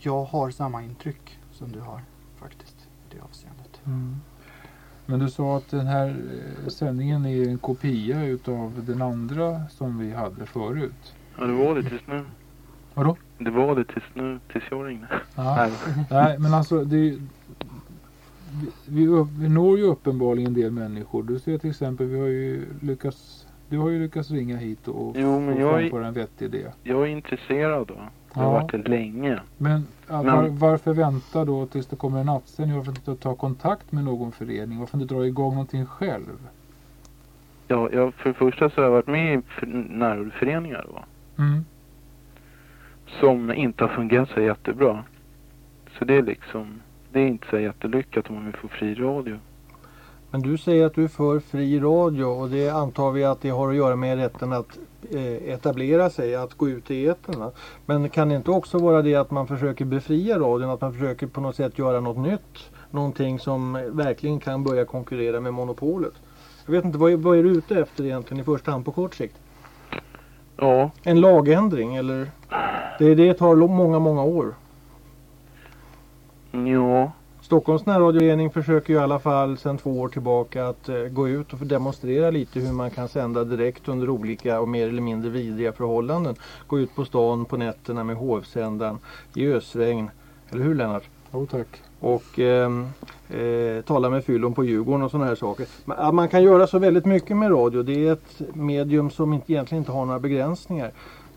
jag har samma intryck som du har faktiskt i det avseendet. Mm. Men du sa att den här eh, sändningen är en kopia utav den andra som vi hade förut. Ja, det var det tills nu. Vadå? Det var det tills nu, tills jag ringde. Ja. Nej. Nej, men alltså det är, vi, vi, når ju uppenbarligen en del människor. Du ser till exempel, vi har ju lyckats, du har ju lyckats ringa hit och Jo, men få jag är- framföra en vettig idé. Jag är intresserad då. Jag har Ja. varit det länge. Men, Men- var, varför vänta då tills det kommer en nattsändning? Varför inte ta kontakt med någon förening? Varför inte dra igång någonting själv? Ja, jag, för det första så har jag varit med i för- närrådföreningar då. Mm. Som inte har fungerat så jättebra. Så det är liksom, det är inte så jättelyckat om man vill få fri radio. Men du säger att du är för fri radio och det antar vi att det har att göra med rätten att etablera sig, att gå ut i etern. Men kan det inte också vara det att man försöker befria radion, att man försöker på något sätt göra något nytt? Någonting som verkligen kan börja konkurrera med monopolet. Jag vet inte, vad är, vad är du ute efter egentligen i första hand på kort sikt? Ja, En lagändring eller? Det, det tar många, många år. ja. Stockholms närradioförening försöker ju i alla fall sedan två år tillbaka att eh, gå ut och demonstrera lite hur man kan sända direkt under olika och mer eller mindre vidriga förhållanden. Gå ut på stan på nätterna med HF-sändaren i ösregn. Eller hur Lennart? Jo tack. Och ehm, eh, tala med fyllon på Djurgården och sådana här saker. Att man kan göra så väldigt mycket med radio. Det är ett medium som inte, egentligen inte har några begränsningar.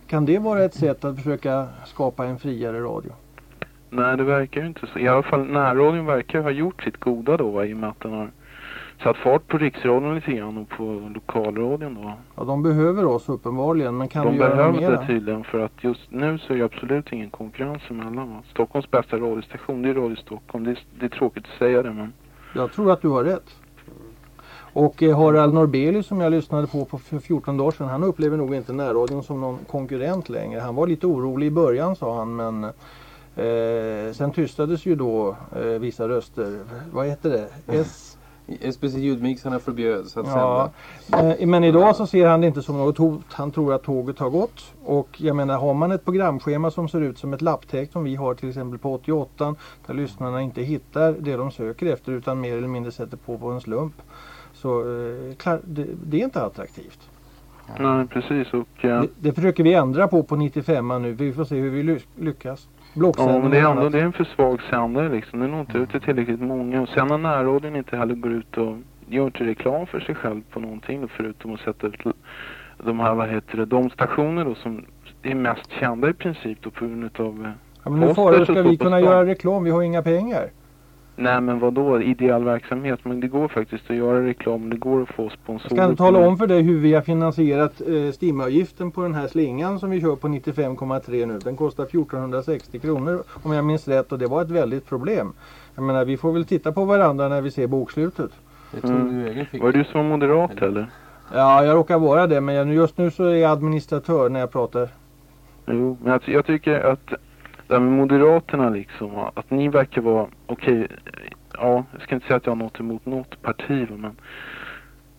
Kan det vara ett sätt att försöka skapa en friare radio? Nej, det verkar ju inte så. I alla fall närradion verkar ha gjort sitt goda då va, i och med att den har satt fart på riksradion lite grann och på lokalradion då. Ja, de behöver oss uppenbarligen, men kan De vi göra behöver mera? det tydligen för att just nu så är det absolut ingen konkurrens emellan va. Stockholms bästa radiostation det är Radio Stockholm. Det är, det är tråkigt att säga det men Jag tror att du har rätt. Och eh, Harald Norbelius som jag lyssnade på, på för 14 dagar sedan, han upplever nog inte närradion som någon konkurrent längre. Han var lite orolig i början sa han, men eh, sen tystades ju då eh, vissa röster. Vad heter det? S SBC ljudmixarna förbjöds att Ja, sända. eh, men idag så ser han det inte som något hot. Han tror att tåget har gått. Och jag menar, har man ett programschema som ser ut som ett lapptäcke som vi har till exempel på 88 där lyssnarna inte hittar det de söker efter utan mer eller mindre sätter på på en slump. Så eh, klar, det, det är inte attraktivt. nej precis och eh, Det, det försöker vi ändra på på 95 nu. Vi får se hur vi ly- lyckas. Ja men det är ändå det är en för svag sändare liksom. Den når inte ut till tillräckligt många. Och sen när närradion inte heller går ut och gör inte reklam för sig själv på någonting förutom att sätta ut de här, vad heter det, de stationer då som är mest kända i princip då på grund utav Ja, men nu fara, ska vi kunna göra reklam? Vi har inga pengar. Nej men vad då ideell verksamhet. Men det går faktiskt att göra reklam. Det går att få sponsorer. Jag kan tala det. om för dig hur vi har finansierat eh, STIM-avgiften på den här slingan som vi kör på 95,3 nu. Den kostar 1460 kronor om jag minns rätt och det var ett väldigt problem. Jag menar vi får väl titta på varandra när vi ser bokslutet. Mm. Var det du som var moderat eller? Ja, jag råkar vara det men jag, just nu så är jag administratör när jag pratar. Jo, men jag, jag tycker att det här med Moderaterna liksom, att ni verkar vara, okej, ja, jag ska inte säga att jag har något emot något parti, men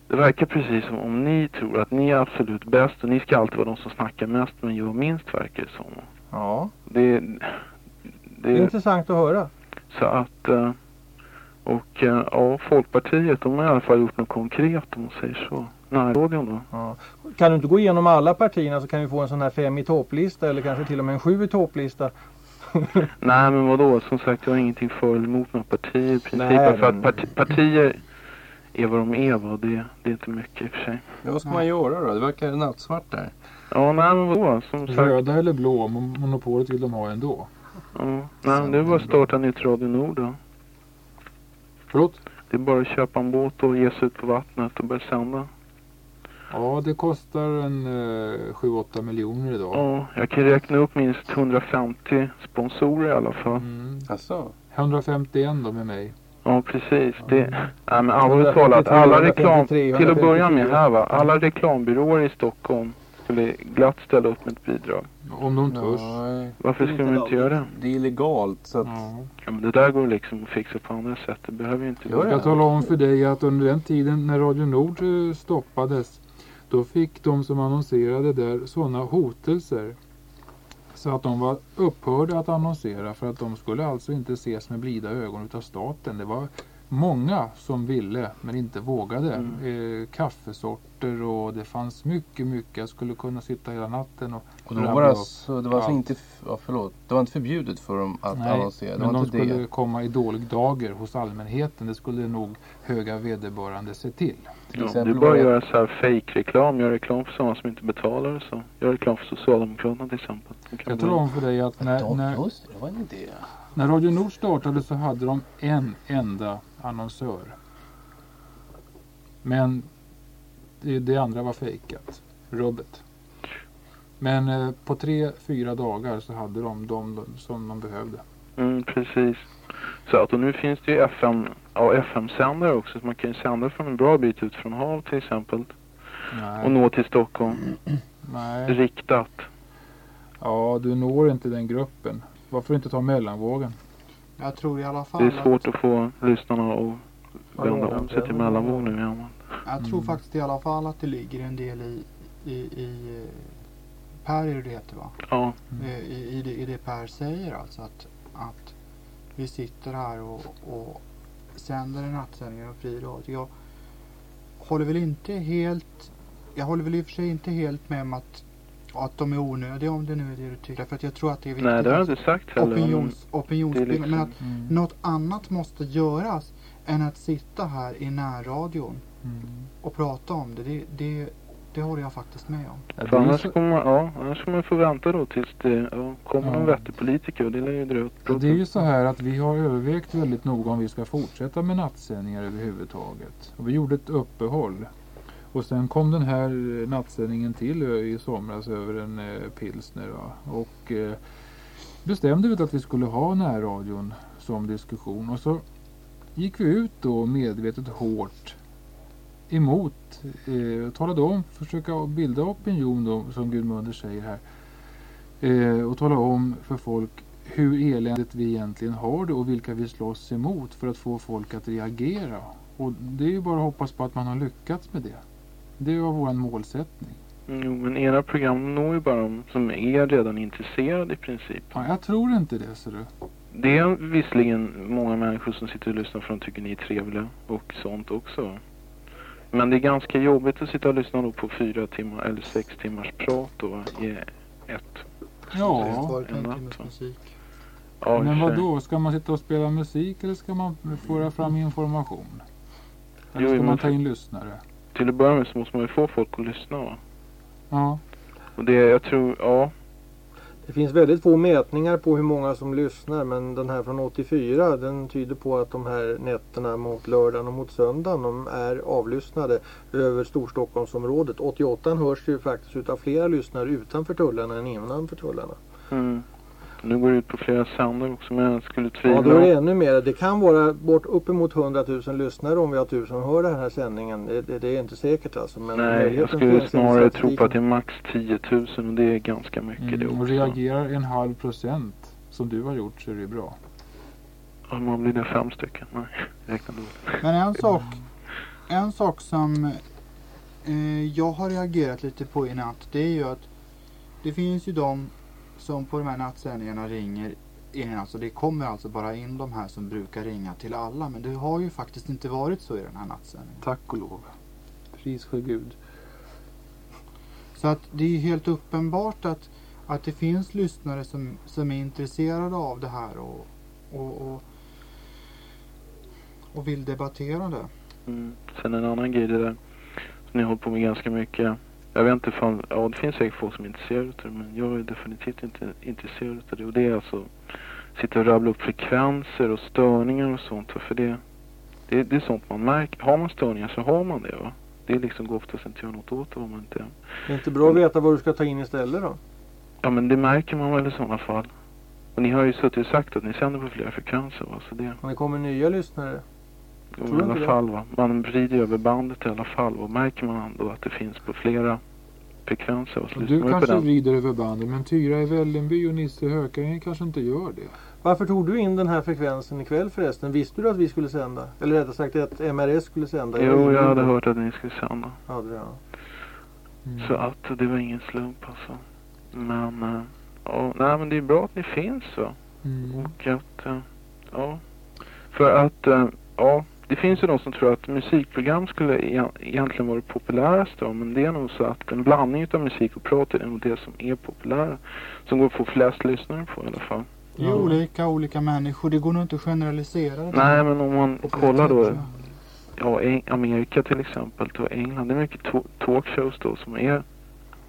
det verkar precis som om ni tror att ni är absolut bäst och ni ska alltid vara de som snackar mest men gör minst verkar det som. Ja, Det, det det, är intressant att höra. så att, eh, och eh, ja, Folkpartiet, de har i alla fall gjort något konkret om man säger så. Närradion då. Ja. Kan du inte gå igenom alla partierna så kan vi få en sån här fem i topplista eller kanske till och med en sju i topplista. <laughs> Nej men vadå, som sagt jag har ingenting för eller emot några partier i princip. Nej, för att parti, partier är vad de är va, det, det är inte mycket i och för sig. Men vad ska man göra då? Det verkar nattsvart där. Ja nej men vadå, som sagt. Röda eller blå, mon- monopolet vill de ha ändå. Ja, nej men det är bara att starta nytt Radio Nord då. Förlåt? Det är bara att köpa en båt och ge sig ut på vattnet och börja sända. Ja, det kostar en eh, 7-8 miljoner idag. Ja, jag kan räkna upp minst 150 sponsorer i alla fall. Mm. Alltså. 151 då med mig. Ja precis. Det, nej, men allvarligt talat, alla reklam, 153, till att börja med 154. här va, alla reklambyråer i Stockholm skulle glatt ställa upp med ett bidrag. Om de törs. Nej, Varför skulle de inte göra det? det är illegalt så att... Ja, men det där går liksom att fixa på andra sätt. Det behöver ju inte Jag ska tala om för dig att under den tiden när Radio Nord eh, stoppades då fick de som annonserade där sådana hotelser så att de var upphörde att annonsera för att de skulle alltså inte ses med blida ögon utav staten. Det var många som ville men inte vågade. Mm. Eh, kaffesorter och det fanns mycket, mycket. Jag skulle kunna sitta hela natten och Och var det upp alltså, det var alltså allt. inte, ja, förlåt, det var inte förbjudet för dem att Nej, annonsera. Det men var de skulle det. komma i dålig dager hos allmänheten. Det skulle nog höga vederbörande se till. Till Ja, exempel du bara var det- göra så här fake-reklam, gör reklam för sådana som inte betalar och så. Gör reklam för Socialdemokraterna till exempel. Jag talar om för dig att när, när, just det, det var en idé. när Radio Nord startade så hade de en enda annonsör. Men det, det andra var fejkat. Rubbet. Men eh, på tre, fyra dagar så hade de de som de behövde. Mm, precis. Så att och nu finns det ju FM, ja, FM-sändare också. Så man kan ju sända från en bra bit ut från hav till exempel. Nej. Och nå till Stockholm. Nej. Riktat. Ja, du når inte den gruppen. Varför inte ta mellanvågen? Jag tror i alla fall Det är svårt att få lyssnarna att vända om sig till mellanvåg nu igen. Jag tror faktiskt i alla fall att det ligger en del i, i, i eh, Per är det heter va? Ja. Eh, I, i, det, I det Per säger alltså att, att vi sitter här och, och sänder en nattsändning av fri radio. Jag håller väl inte helt, jag håller väl i och för sig inte helt med om att, att de är onödiga om det nu är det du tycker. För att jag tror att det är viktigt. Nej, det har jag att inte sagt heller. Opinions, men opinionsbildning. liksom- Men att Mm. något annat måste göras än att sitta här i närradion Mm. och prata om det. Det, det, det håller jag faktiskt med om. För annars kommer man, ja, annars man få vänta då tills det ja, kommer någon Ja. vettig politiker och det lär ju dröja ett bra Det är ju så här att vi har övervägt väldigt noga om vi ska fortsätta med nattsändningar överhuvudtaget. Och vi gjorde ett uppehåll. Och sen kom den här eh, nattsändningen till eh, i somras över en eh, pilsner. Va? Och eh, bestämde vi att vi skulle ha närradion som diskussion. Och så gick vi ut då medvetet hårt emot, eh, talade om, försöka bilda opinion då, som Gudmunder säger här. Eh, och tala om för folk hur eländigt vi egentligen har det och vilka vi slåss emot för att få folk att reagera. Och det är ju bara att hoppas på att man har lyckats med det. Det var vår målsättning. Jo, men era program når ju bara de som är redan intresserade i princip. Ja, jag tror inte det, ser du. Det är visserligen många människor som sitter och lyssnar för de tycker ni är trevliga och sånt också. Men det är ganska jobbigt att sitta och lyssna då på fyra timmar eller sex timmars prat då i ett. Ja. en natt, musik. Ja, Men vad då? Ska man sitta och spela musik eller ska man föra fram information? Eller Jo, ska man ta in lyssnare? Till att börja med så måste man ju få folk att lyssna va. Ja. Och det, jag tror, ja. Det finns väldigt få mätningar på hur många som lyssnar men den här från 84 den tyder på att de här nätterna mot lördagen och mot söndagen de är avlyssnade över Storstockholmsområdet. 88 hörs ju faktiskt utav flera lyssnare utanför tullarna än innanför tullarna. Mm. Nu går det ut på flera sändare också men jag skulle Ja, tvivla. då är det ännu mer. Det kan vara bort uppemot 100 000 lyssnare om vi har tusen hör den här sändningen. Det, det, det är inte säkert alltså. Men Nej, jag skulle snarare tro på att det är max 10 000 och det är ganska mycket det Mm, och också. reagerar en halv procent som du har gjort så är det bra. Om man blir det fem stycken. Nej, räkna dåligt. Men en <laughs> sak, en sak som eh, jag har reagerat lite på i natt det är ju att det finns ju de som på de här nattsändningarna ringer in. Alltså det kommer alltså bara in de här som brukar ringa till alla. Men det har ju faktiskt inte varit så i den här nattsändningen. Tack och lov. Pris för Gud. Så att det är ju helt uppenbart att, att det finns lyssnare som, som är intresserade av det här och, och, och, och vill debattera det. Mm. Sen en annan grej det där som ni har hållit på med ganska mycket. Jag vet inte ifall, ja det finns säkert folk som är intresserade av det men jag är definitivt inte intresserad av det. Och det är alltså sitta och rabbla upp frekvenser och störningar och sånt. För det, det, det är sånt man märker. Har man störningar så har man det va. Det är liksom går oftast inte att göra något åt det om man inte Det är inte bra att veta vad du ska ta in istället då. Ja men det märker man väl i sådana fall. Och ni har ju suttit och sagt att ni sänder på flera frekvenser va. Så det, Om det kommer nya lyssnare. Jo, i alla fall va. Man vrider över bandet i alla fall och märker man då att det finns på flera frekvenser. Och så du kanske den. vrider över banden men Tyra i Vällingby och Nisse i Hökarängen kanske inte gör det. Varför tog du in den här frekvensen ikväll förresten? Visste du att vi skulle sända? Eller rättare sagt att MRS skulle sända? Jo, jag hade hört att ni skulle sända. Ja, det, ja. Mm. Så att det var ingen slump alltså. Men, äh, ja, nej men det är bra att ni finns va. Mm. Och att, äh, ja. För att, äh, ja. Det finns ju de som tror att musikprogram skulle egentligen vara det populäraste va? men det är nog så att en blandning av musik och prat är nog det som är populära. Som går att få flest lyssnare på i alla fall. Det är olika olika människor. Det går nog inte att generalisera det. Nej, men om man kollar då. ja. Amerika till exempel och England. Det är mycket talkshows då som är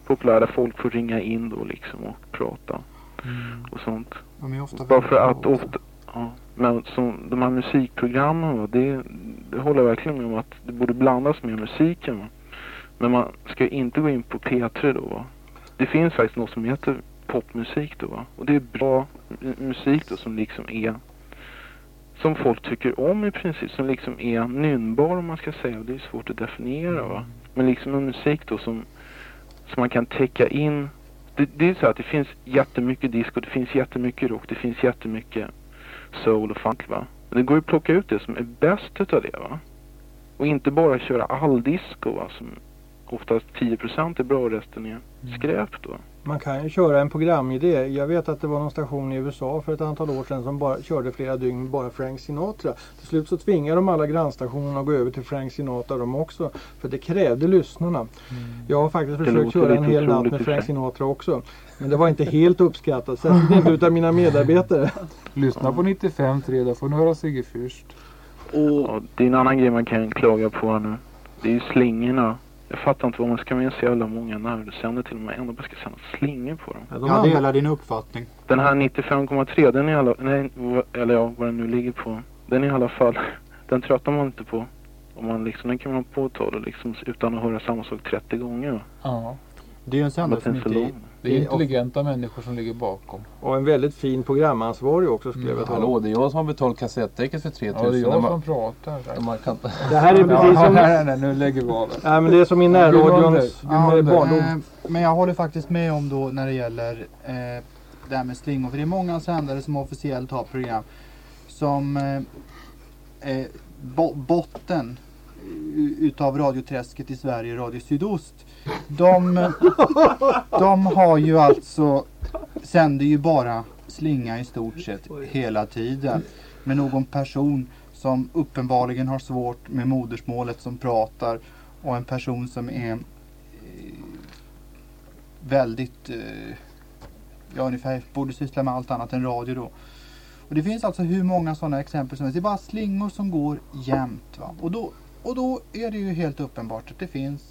populära. Folk får ringa in då liksom och prata och sånt. De är ofta Bara för att ofta, ja, men som de här musikprogrammen va, det, det håller jag verkligen med om att det borde blandas med musiken va. Men man ska inte gå in på P3 då va. Det finns faktiskt något som heter popmusik då va. Och det är bra musik då som liksom är som folk tycker om i princip, som liksom är nynnbar om man ska säga. Och det är svårt att definiera va. Men liksom en musik då som, som man kan täcka in. Det, det är så att det finns jättemycket disco, det finns jättemycket rock, det finns jättemycket soul och funk va. Men det går ju att plocka ut det som är bäst utav det va. Och inte bara köra all disco va, som oftast 10% är bra och resten är skräp då. Man kan ju köra en programidé. Jag vet att det var någon station i USA för ett antal år sedan som bara körde flera dygn med bara Frank Sinatra. Till slut så tvingade de alla grannstationerna att gå över till Frank Sinatra de också. För det krävde lyssnarna. Jag har faktiskt Det försökt köra en hel natt med Frank. Sinatra också. Men det var inte helt uppskattat. Särskilt inte utav mina medarbetare. Lyssna på 95.3, då får ni höra Sigge Fürst. Och det är en annan grej man kan klaga på här nu. Det är ju slingorna. Jag fattar inte vad man ska med så jävla många närsändare till och med ändå bara ska sända slingor på dem. Jag delar din uppfattning. Den här 95,3 den är i alla, nej, vad- eller ja, vad den nu ligger på. Den är i alla fall, <laughs> den tröttar man inte på. Om man liksom, den kan man påtala liksom utan att höra samma sak 30 gånger. Ja. Det är ju en sändare som inte... Det är intelligenta människor som ligger bakom. Och en väldigt fin programansvarig också skulle jag vilja tala Hallå, det är jag som har betalt kassettdäcket för 3000. Ja, det är jag man- som pratar. Man kan... Det här är precis ja, som... nej, nej, nu lägger vi av. det. Nej men det är som i närradions barndom. eh, men jag håller faktiskt med om då när det gäller eh, det här med slingor. För det är många sändare som officiellt har program som eh, eh, bo botten utav radioträsket i Sverige, Radio Sydost. De, de har ju alltså, sänder ju bara slinga i stort sett hela tiden. Med någon person som uppenbarligen har svårt med modersmålet som pratar och en person som är eh, väldigt, eh, ja ungefär, borde syssla med allt annat än radio då. Och det finns alltså hur många sådana exempel som helst. Det är bara slingor som går jämt. Va? Och, då, och då är det ju helt uppenbart att det finns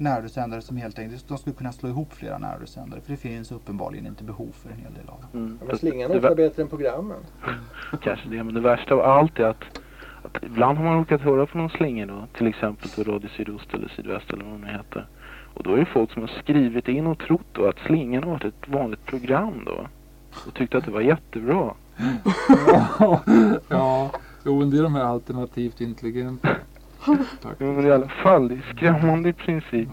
närradiosändare som helt enkelt, de skulle kunna slå ihop flera närradiosändare. För det finns uppenbarligen inte behov för en hel del av dem. Mm. Men slingan är bättre än programmen. <laughs> Kanske det, men det värsta av allt är att, att ibland har man råkat höra på någon slinga då, till exempel på Radio Sydost eller Sydväst eller vad det heter. Och då är det folk som har skrivit in och trott då att slingan har varit ett vanligt program då. Och tyckte att det var jättebra. <laughs> ja, jo, men det är de här alternativt intelligenta. Tack. Ja, men i alla fall, det är skrämmande i princip.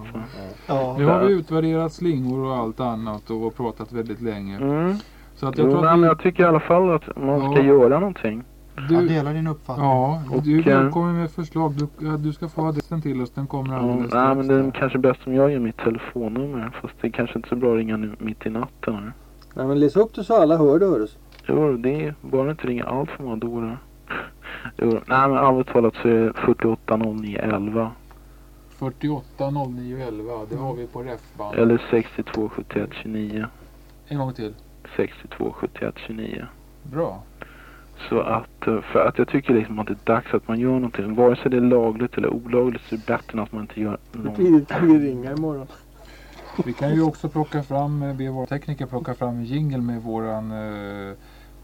Ja. Nu har vi utvärderat slingor och allt annat och pratat väldigt länge. Mm. Så att jag Jo, tror nej, att vi, jag tycker i alla fall att man ska Ja. göra någonting. Jag du, delar din uppfattning. ja, Och, du är eh, välkommen med förslag. Du, ja, du ska få adressen till oss. Den kommer Ja, alldeles nej, strax. men det är kanske bäst om jag ger mitt telefonnummer. Fast det är kanske inte så bra att ringa nu mitt i natten. Här. Nej men läs upp det så alla hör det hördes. Jo, det är bara inte ringa allt för många dårar. Jo, nej men allvarligt talat så är det 48 09 11 48 09 11. Det har vi på refband. eller 62 71 29. En gång till. 62 71 29. Bra. Så att, eh, för att jag tycker liksom att det är dags att man gör någonting. Vare sig det är lagligt eller olagligt så är det bättre än att man inte gör Hur någonting. ska vi ringa imorgon? Vi kan ju också plocka fram, eh, be våra tekniker plocka fram en jingle med våran, eh,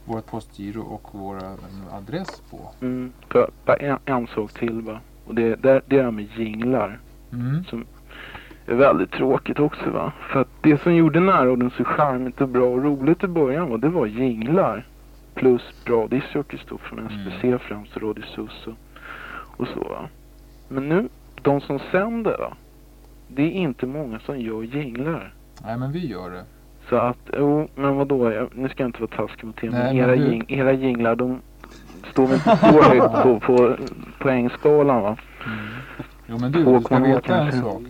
vårt postgiro och vår adress på. Mm, bara en, en sak till va. Och det, det, det är det med jinglar. Mm. Som är väldigt tråkigt också va. För att det som gjorde närradion så charmigt och bra och roligt i början var, det var jinglar. Plus bra discjockeys då från SBC främst och Radio Sus och, och så va. Men nu, de som sänder va. Det är inte många som gör jinglar. Nej men vi gör det. Så att, jo, men vadå, jag, nu ska jag inte vara taskig mot er, men era, du- jing, era jinglar de står väl inte så högt på, på poängskalan va? Jo men du, du ska 2,0 veta en sak.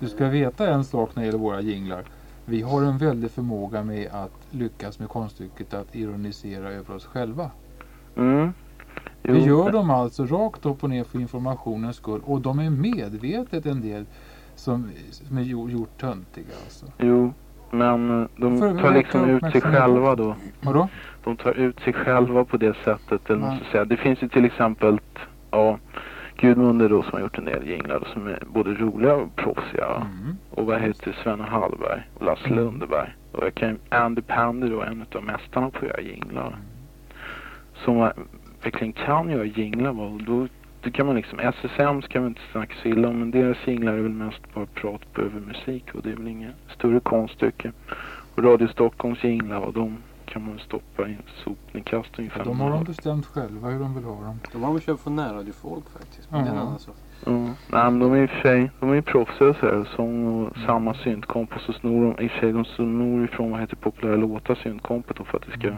Du ska veta en sak när det gäller våra jinglar. Vi har en väldig förmåga med att lyckas med konststycket att ironisera över oss själva. Mm. Jo, Vi gör dem alltså rakt upp och ner för informationens skull. Och de är medvetet en del som, som är gjort, gjort töntiga alltså. Jo, men eh, de tar liksom ut sig själva då. Vadå? De tar ut sig själva på det sättet. Eller ska säga. Det finns ju till exempel, ja, Gudmundur då som har gjort en del jinglar som är både roliga och proffsiga. Mm. Och vad heter Sven Hallberg och Lasse Lundeberg. Och jag kan Andy Pandy då, en av mästarna på att göra jinglar. Som eh, verkligen kan göra jinglar. Och då, då kan man liksom, SSM ska man inte snacka så illa om, men deras jinglar är väl mest bara prat på över musik och det är väl inget större konststycke. Och Radio Stockholms jinglar och de kan man stoppa i en sopnedkast ungefär. De har de bestämt själva hur de vill ha dem. De har väl köpt från närradiofolk faktiskt. Men det är en Ja. annan sak. Ja, nej men de är i och för sig, de är ju proffsiga så här. Sång och samma syntkomp och så snor de, i och för sig de snor ifrån vad heter populära låtar syntkompet då för att det ska...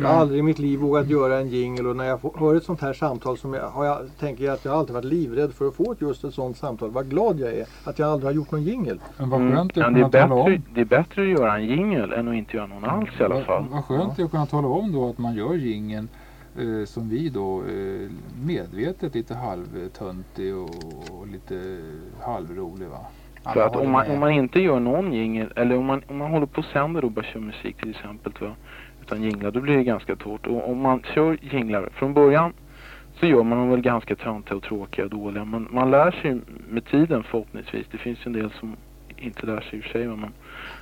Jag har aldrig i mitt liv vågat göra en jingle och när jag får, hör ett sånt här samtal som jag, har jag, tänker jag att jag alltid varit livrädd för att få ett just ett sånt samtal. Vad glad jag är att jag aldrig har gjort någon jingle. Men vad Mm, skönt det ja, är det, är att kunna tala bättre, om. det är bättre att göra en jingle än att inte göra någon alls i alla fall. Vad skönt det är att kunna tala om då att man gör jingeln eh, som vi då eh, medvetet lite halvtöntig och, och lite halvrolig va. För att om man, om man inte gör någon jingel, eller om man, om man håller på och sänder och bara kör musik till exempel, va, utan jinglar, då blir det ganska torrt. Och om man kör jinglar från början så gör man dem väl ganska töntiga och tråkiga och dåliga. Men man lär sig med tiden förhoppningsvis. Det finns ju en del som inte lär sig i och för sig. Men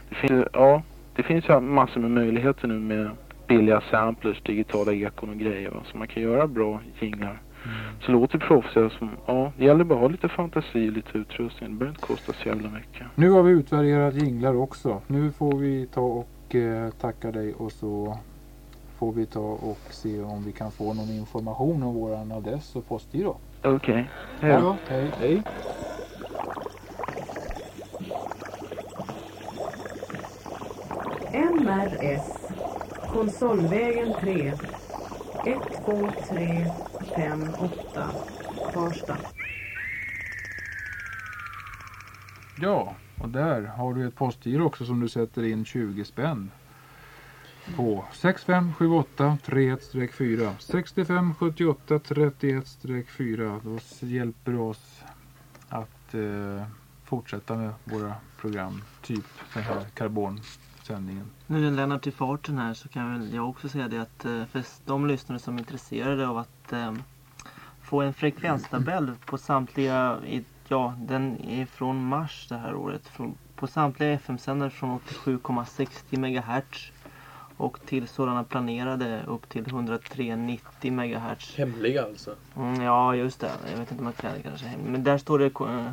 det finns, ja, det finns ju massor med möjligheter nu med billiga samplers, digitala ekon och grejer. Va, så man kan göra bra jinglar. Så låter proffsiga som, ja, det gäller bara att ha lite fantasi och lite utrustning. Det behöver inte kosta så jävla mycket. Nu har vi utvärderat jinglar också. Nu får vi ta och eh, tacka dig och så får vi ta och se om vi kan få någon information om våran adress och postgiro. Okej, hej Ja, då. hej. hej. MRS Konsolvägen 3 12358 Farsta. Ja, och där har du ett postgiro också som du sätter in 20 spänn på. 6578 31-4 65 78 31-4 Då hjälper du oss att eh, fortsätta med våra program, typ den här karbonsändningen. Nu när Lennart i farten här så kan väl jag också säga det att eh, för de lyssnare som är intresserade av att eh, få en frekvenstabell på samtliga, i- ja den är från mars det här året, från, på samtliga FM-sändare från 87,60 MHz och till sådana planerade upp till 103,90 MHz. Hemliga alltså. Mm, ja, just det. Jag vet inte om man kan kalla det. Men där står det ko- eh,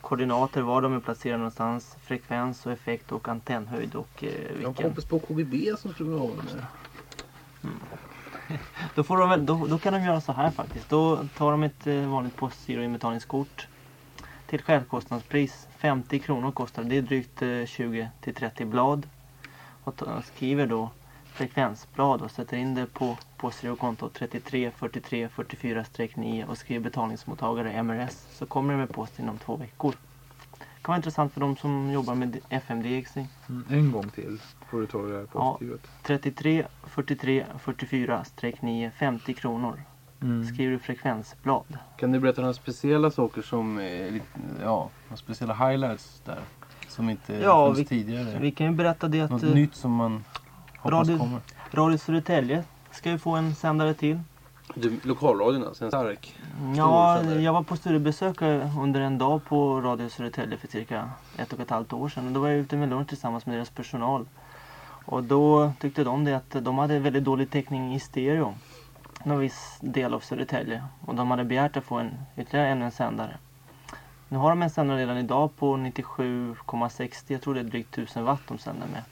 koordinater, var de är placerade någonstans, frekvens och effekt och antennhöjd och eh, Jag har vilken... kompis på KGB som skulle vilja ha den där. <laughs> Då, får de väl, då, då kan de göra så här faktiskt. Då tar de ett eh, vanligt postgiroinbetalningskort till självkostnadspris. 50 kronor kostar det. Det är drygt eh, 20 till 30 blad. Och skriver då frekvensblad och sätter in det på postgirokonto 33 43 44-9 och skriver betalningsmottagare MRS så kommer det med post inom två veckor. Det kan vara intressant för de som jobbar med FMD-exing. Mm, en gång till får du ta det här Ja, postgirot. 33 43 44-9 50 kronor. Mm. Skriver du frekvensblad. Kan du berätta några speciella saker som, är lite, ja, några speciella highlights där? Som inte Ja, fanns vi, tidigare? vi kan ju berätta det att Något eh, nytt som man hoppas Radio, kommer? Radio Södertälje ska ju få en sändare till. Du, lokalradion alltså, en stark? Ja, sändare. jag var på studiebesök eh, under en dag på Radio Södertälje för cirka ett och ett halvt år sedan. Och då var jag ute med lunch tillsammans med deras personal. Och då tyckte de det att de hade väldigt dålig täckning i stereo. Någon viss del av Södertälje. Och de hade begärt att få en, ytterligare ännu en sändare. Nu har de en sändare redan idag på 97,60. Jag tror det är drygt 1000 watt de sänder med.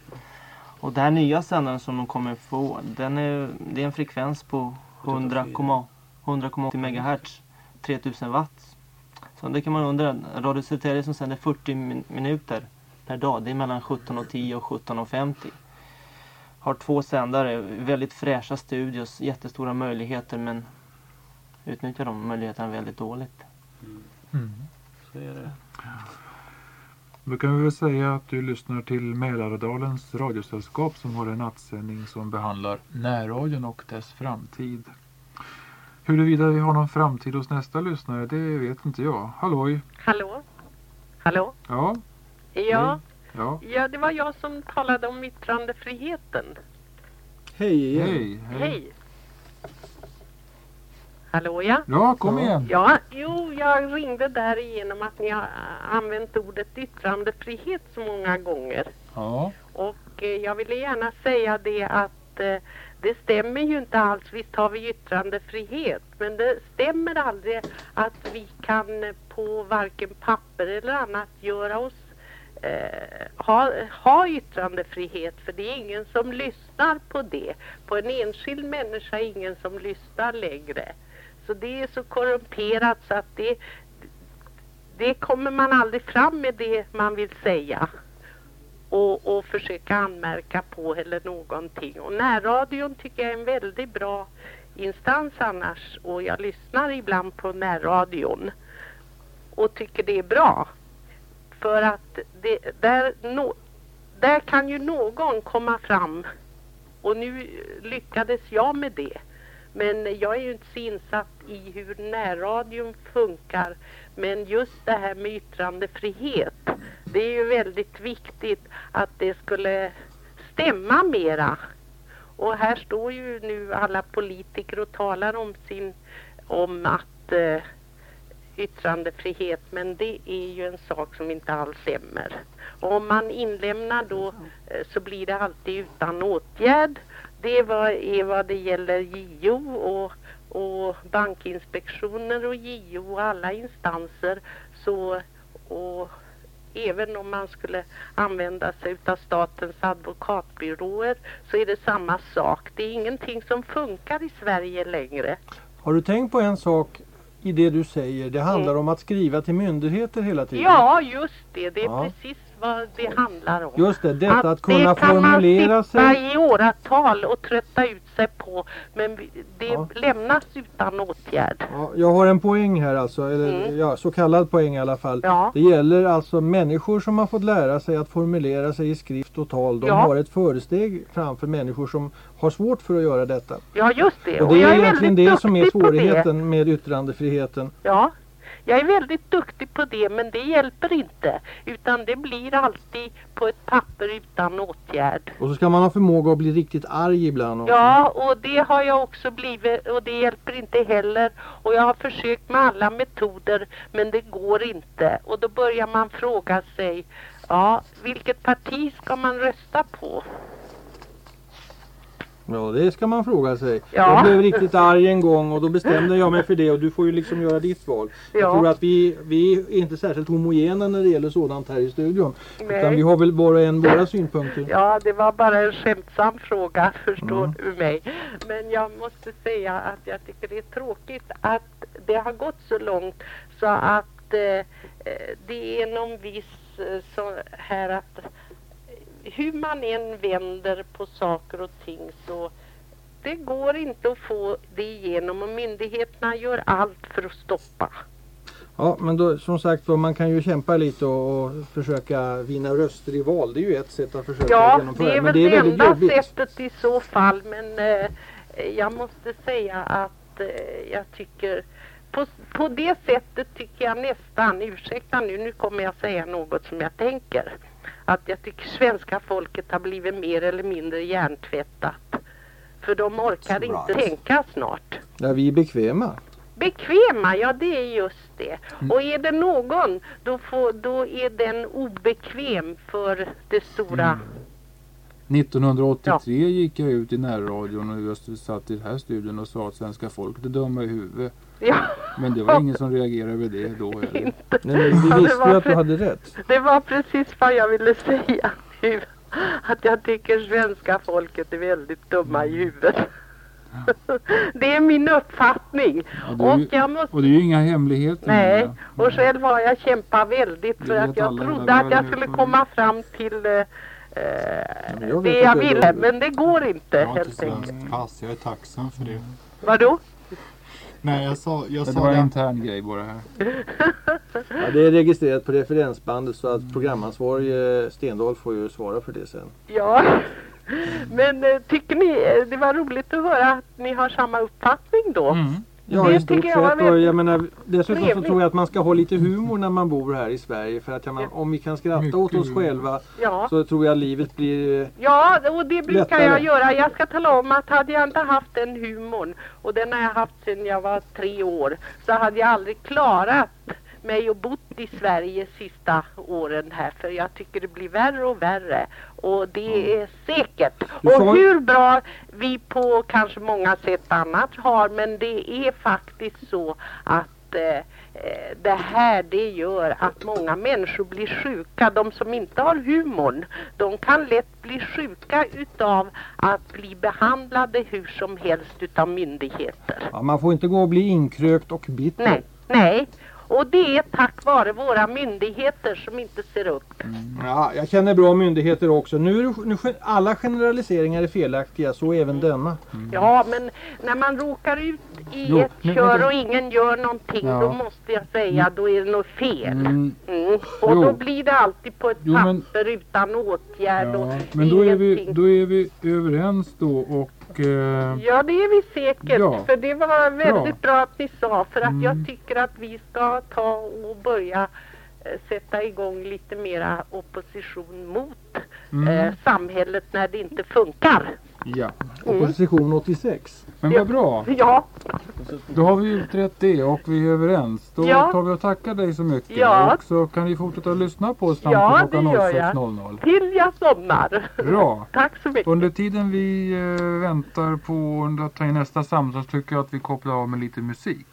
Och den här nya sändaren som de kommer få, den är, det är en frekvens på 100,80 100,80 MHz, 3000 watt. Så det kan man undra, Radio Södertälje som sänder 40 min- minuter per dag, det är mellan 17.10 och 17.50. Har två sändare, väldigt fräscha studios, jättestora möjligheter men utnyttjar de möjligheterna väldigt dåligt. Mm. Så är det. Då kan vi väl säga att du lyssnar till Mälardalens radiosällskap som har en nattsändning som behandlar närradion och dess framtid. Huruvida vi har någon framtid hos nästa lyssnare, det vet inte jag. Halloj! Hallå? Hallå? Ja? Ja, Ja? ja, det var jag som talade om yttrandefriheten. Hej igen. Hej! Hej. Hallå ja? Ja, kom igen! Ja, jo, jag ringde där igenom att ni har använt ordet yttrandefrihet så många gånger. Ja. Och eh, jag ville gärna säga det att eh, det stämmer ju inte alls. Visst har vi yttrandefrihet. Men det stämmer aldrig att vi kan eh, på varken papper eller annat göra oss eh, ha, ha yttrandefrihet för det är ingen som lyssnar på det. På en enskild människa är ingen som lyssnar längre. Så det är så korrumperat så att det, det kommer man aldrig fram med det man vill säga och, och försöka anmärka på eller någonting. Och närradion tycker jag är en väldigt bra instans annars och jag lyssnar ibland på närradion och tycker det är bra. För att det, där, no, där kan ju någon komma fram och nu lyckades jag med det. Men jag är ju inte så insatt i hur närradion funkar. Men just det här med yttrandefrihet, det är ju väldigt viktigt att det skulle stämma mera. Och här står ju nu alla politiker och talar om sin, om att eh, yttrandefrihet, men det är ju en sak som inte alls stämmer. Och om man inlämnar då eh, så blir det alltid utan åtgärd. Det var, är vad det gäller JO och, och bankinspektioner och JO och alla instanser så och även om man skulle använda sig av statens advokatbyråer så är det samma sak. Det är ingenting som funkar i Sverige längre. Har du tänkt på en sak i det du säger? Det handlar om att skriva till myndigheter hela tiden. Mm. Ja, just det. Det är Ja. precis vad det handlar om. Just det, detta att kunna det kan formulera man sitta sig. i åratal och trötta ut sig på men det Ja. lämnas utan åtgärd. Ja, jag har en poäng här alltså, eller Mm. ja, så kallad poäng i alla fall. Det gäller alltså människor som har fått lära sig att formulera sig i skrift och tal. De Ja. har ett föresteg framför människor som har svårt för att göra detta. Ja, just det. Och det jag är egentligen det som är svårigheten med yttrandefriheten. Ja, jag är väldigt duktig på det men det hjälper inte. Utan det blir alltid på ett papper utan åtgärd. Och så ska man ha förmåga att bli riktigt arg ibland. också. Ja, och det har jag också blivit och det hjälper inte heller. Och jag har försökt med alla metoder men det går inte. Och då börjar man fråga sig, ja, vilket parti ska man rösta på? Ja, det ska man fråga sig. Ja. Jag blev riktigt arg en gång och då bestämde jag mig för det och du får ju liksom göra ditt val. Jag Ja. tror att vi, vi är inte särskilt homogena när det gäller sådant här i studion. Nej. Utan vi har väl och en våra synpunkter. Ja, det var bara en skämtsam fråga, <laughs> förstår du mig. Men jag måste säga att jag tycker det är tråkigt att det har gått så långt så att eh, eh, det är någon viss eh, så här att hur man än vänder på saker och ting så det går inte att få det igenom och myndigheterna gör allt för att stoppa. Ja, men då, som sagt man kan ju kämpa lite och, och försöka vinna röster i val. Det är ju ett sätt att försöka Ja, genomföra det är väl det det, enda jobbigt. sättet i så fall. Men eh, jag måste säga att eh, jag tycker på, på det sättet tycker jag nästan, ursäkta nu, nu kommer jag säga något som jag tänker. Att jag tycker svenska folket har blivit mer eller mindre hjärntvättat. För de orkar inte tänka snart. Ja, vi är bekväma. Bekväma, ja det är just det. Mm. Och är det någon, då, får, då är den obekväm för det stora. Mm. 1983 gick jag ut i närradion och just satt i den här studion och sa att svenska folket är dumma i huvudet. Ja. Men det var ingen som reagerade över det då heller. <laughs> Nej, men vi Ja, det visste var ju att du hade rätt. Det var precis vad jag ville säga nu. Att jag tycker svenska folket är väldigt dumma i huvudet. <laughs> Det är min uppfattning. Och det är ju, Och jag måste och det är ju inga hemligheter. Nej, och själv har jag kämpat väldigt för att jag trodde att jag skulle komma fram till eh, men jag det jag ville, men det går inte Jag har inte helt enkelt. svenskt pass, jag är tacksam för det. Vadå? Nej, jag sa, jag Det sa var en det. intern grej bara här. Ja, det är registrerat på referensbandet så att programansvarig eh, Stendahl får ju svara för det sen. Ja, men eh, tycker ni, eh, det var roligt att höra att ni har samma uppfattning då? Mm. Ja, det i stort jag sett. Och jag menar, dessutom så tror jag att man ska ha lite humor när man bor här i Sverige. För att jag menar, om vi kan skratta åt oss själva Ja. så tror jag livet blir... eh, Ja, och det brukar Lättare. jag göra. Jag ska tala om att hade jag inte haft den humorn, och den har jag haft sedan jag var tre år, så hade jag aldrig klarat mig och bott i Sverige sista åren här. För jag tycker det blir värre och värre. Och det är säkert. Och hur bra vi på kanske många sätt annat har, men det är faktiskt så att att eh, eh, det här det gör att många människor blir sjuka. De som inte har humorn, de kan lätt bli sjuka utav att bli behandlade hur som helst utav myndigheter. Ja, man får inte gå och bli inkrökt och bitter. Nej, nej. Och det är tack vare våra myndigheter som inte ser upp. Ja, jag känner bra myndigheter också. Nu är det, nu, alla generaliseringar är felaktiga, så även denna. Ja, men när man råkar ut i Jo, ett men- kör men- och ingen gör någonting, Ja. då måste jag säga, då är det något fel. Mm. Mm. Och Jo. då blir det alltid på ett Jo, men- papper utan åtgärd och Ja, men då är, vi, då är vi överens då och... Eh, Ja, det är vi säkert. Ja. För det var väldigt bra, att ni sa. För att Mm. jag tycker att vi ska ta och börja eh, sätta igång lite mera opposition mot Mm. eh, samhället när det inte funkar. ja. Opposition 86. Men vad bra. Ja, Då har vi utrett det och vi är överens. Då Ja. tar vi och tackar dig så mycket. Ja. Och så kan ni fortsätta att lyssna på oss fram ja till det klockan gör jag. 06.00. Till jag somnar. Bra. <laughs> Tack så mycket. Under tiden vi eh, väntar på att ta in nästa samtal så tycker jag att vi kopplar av med lite musik.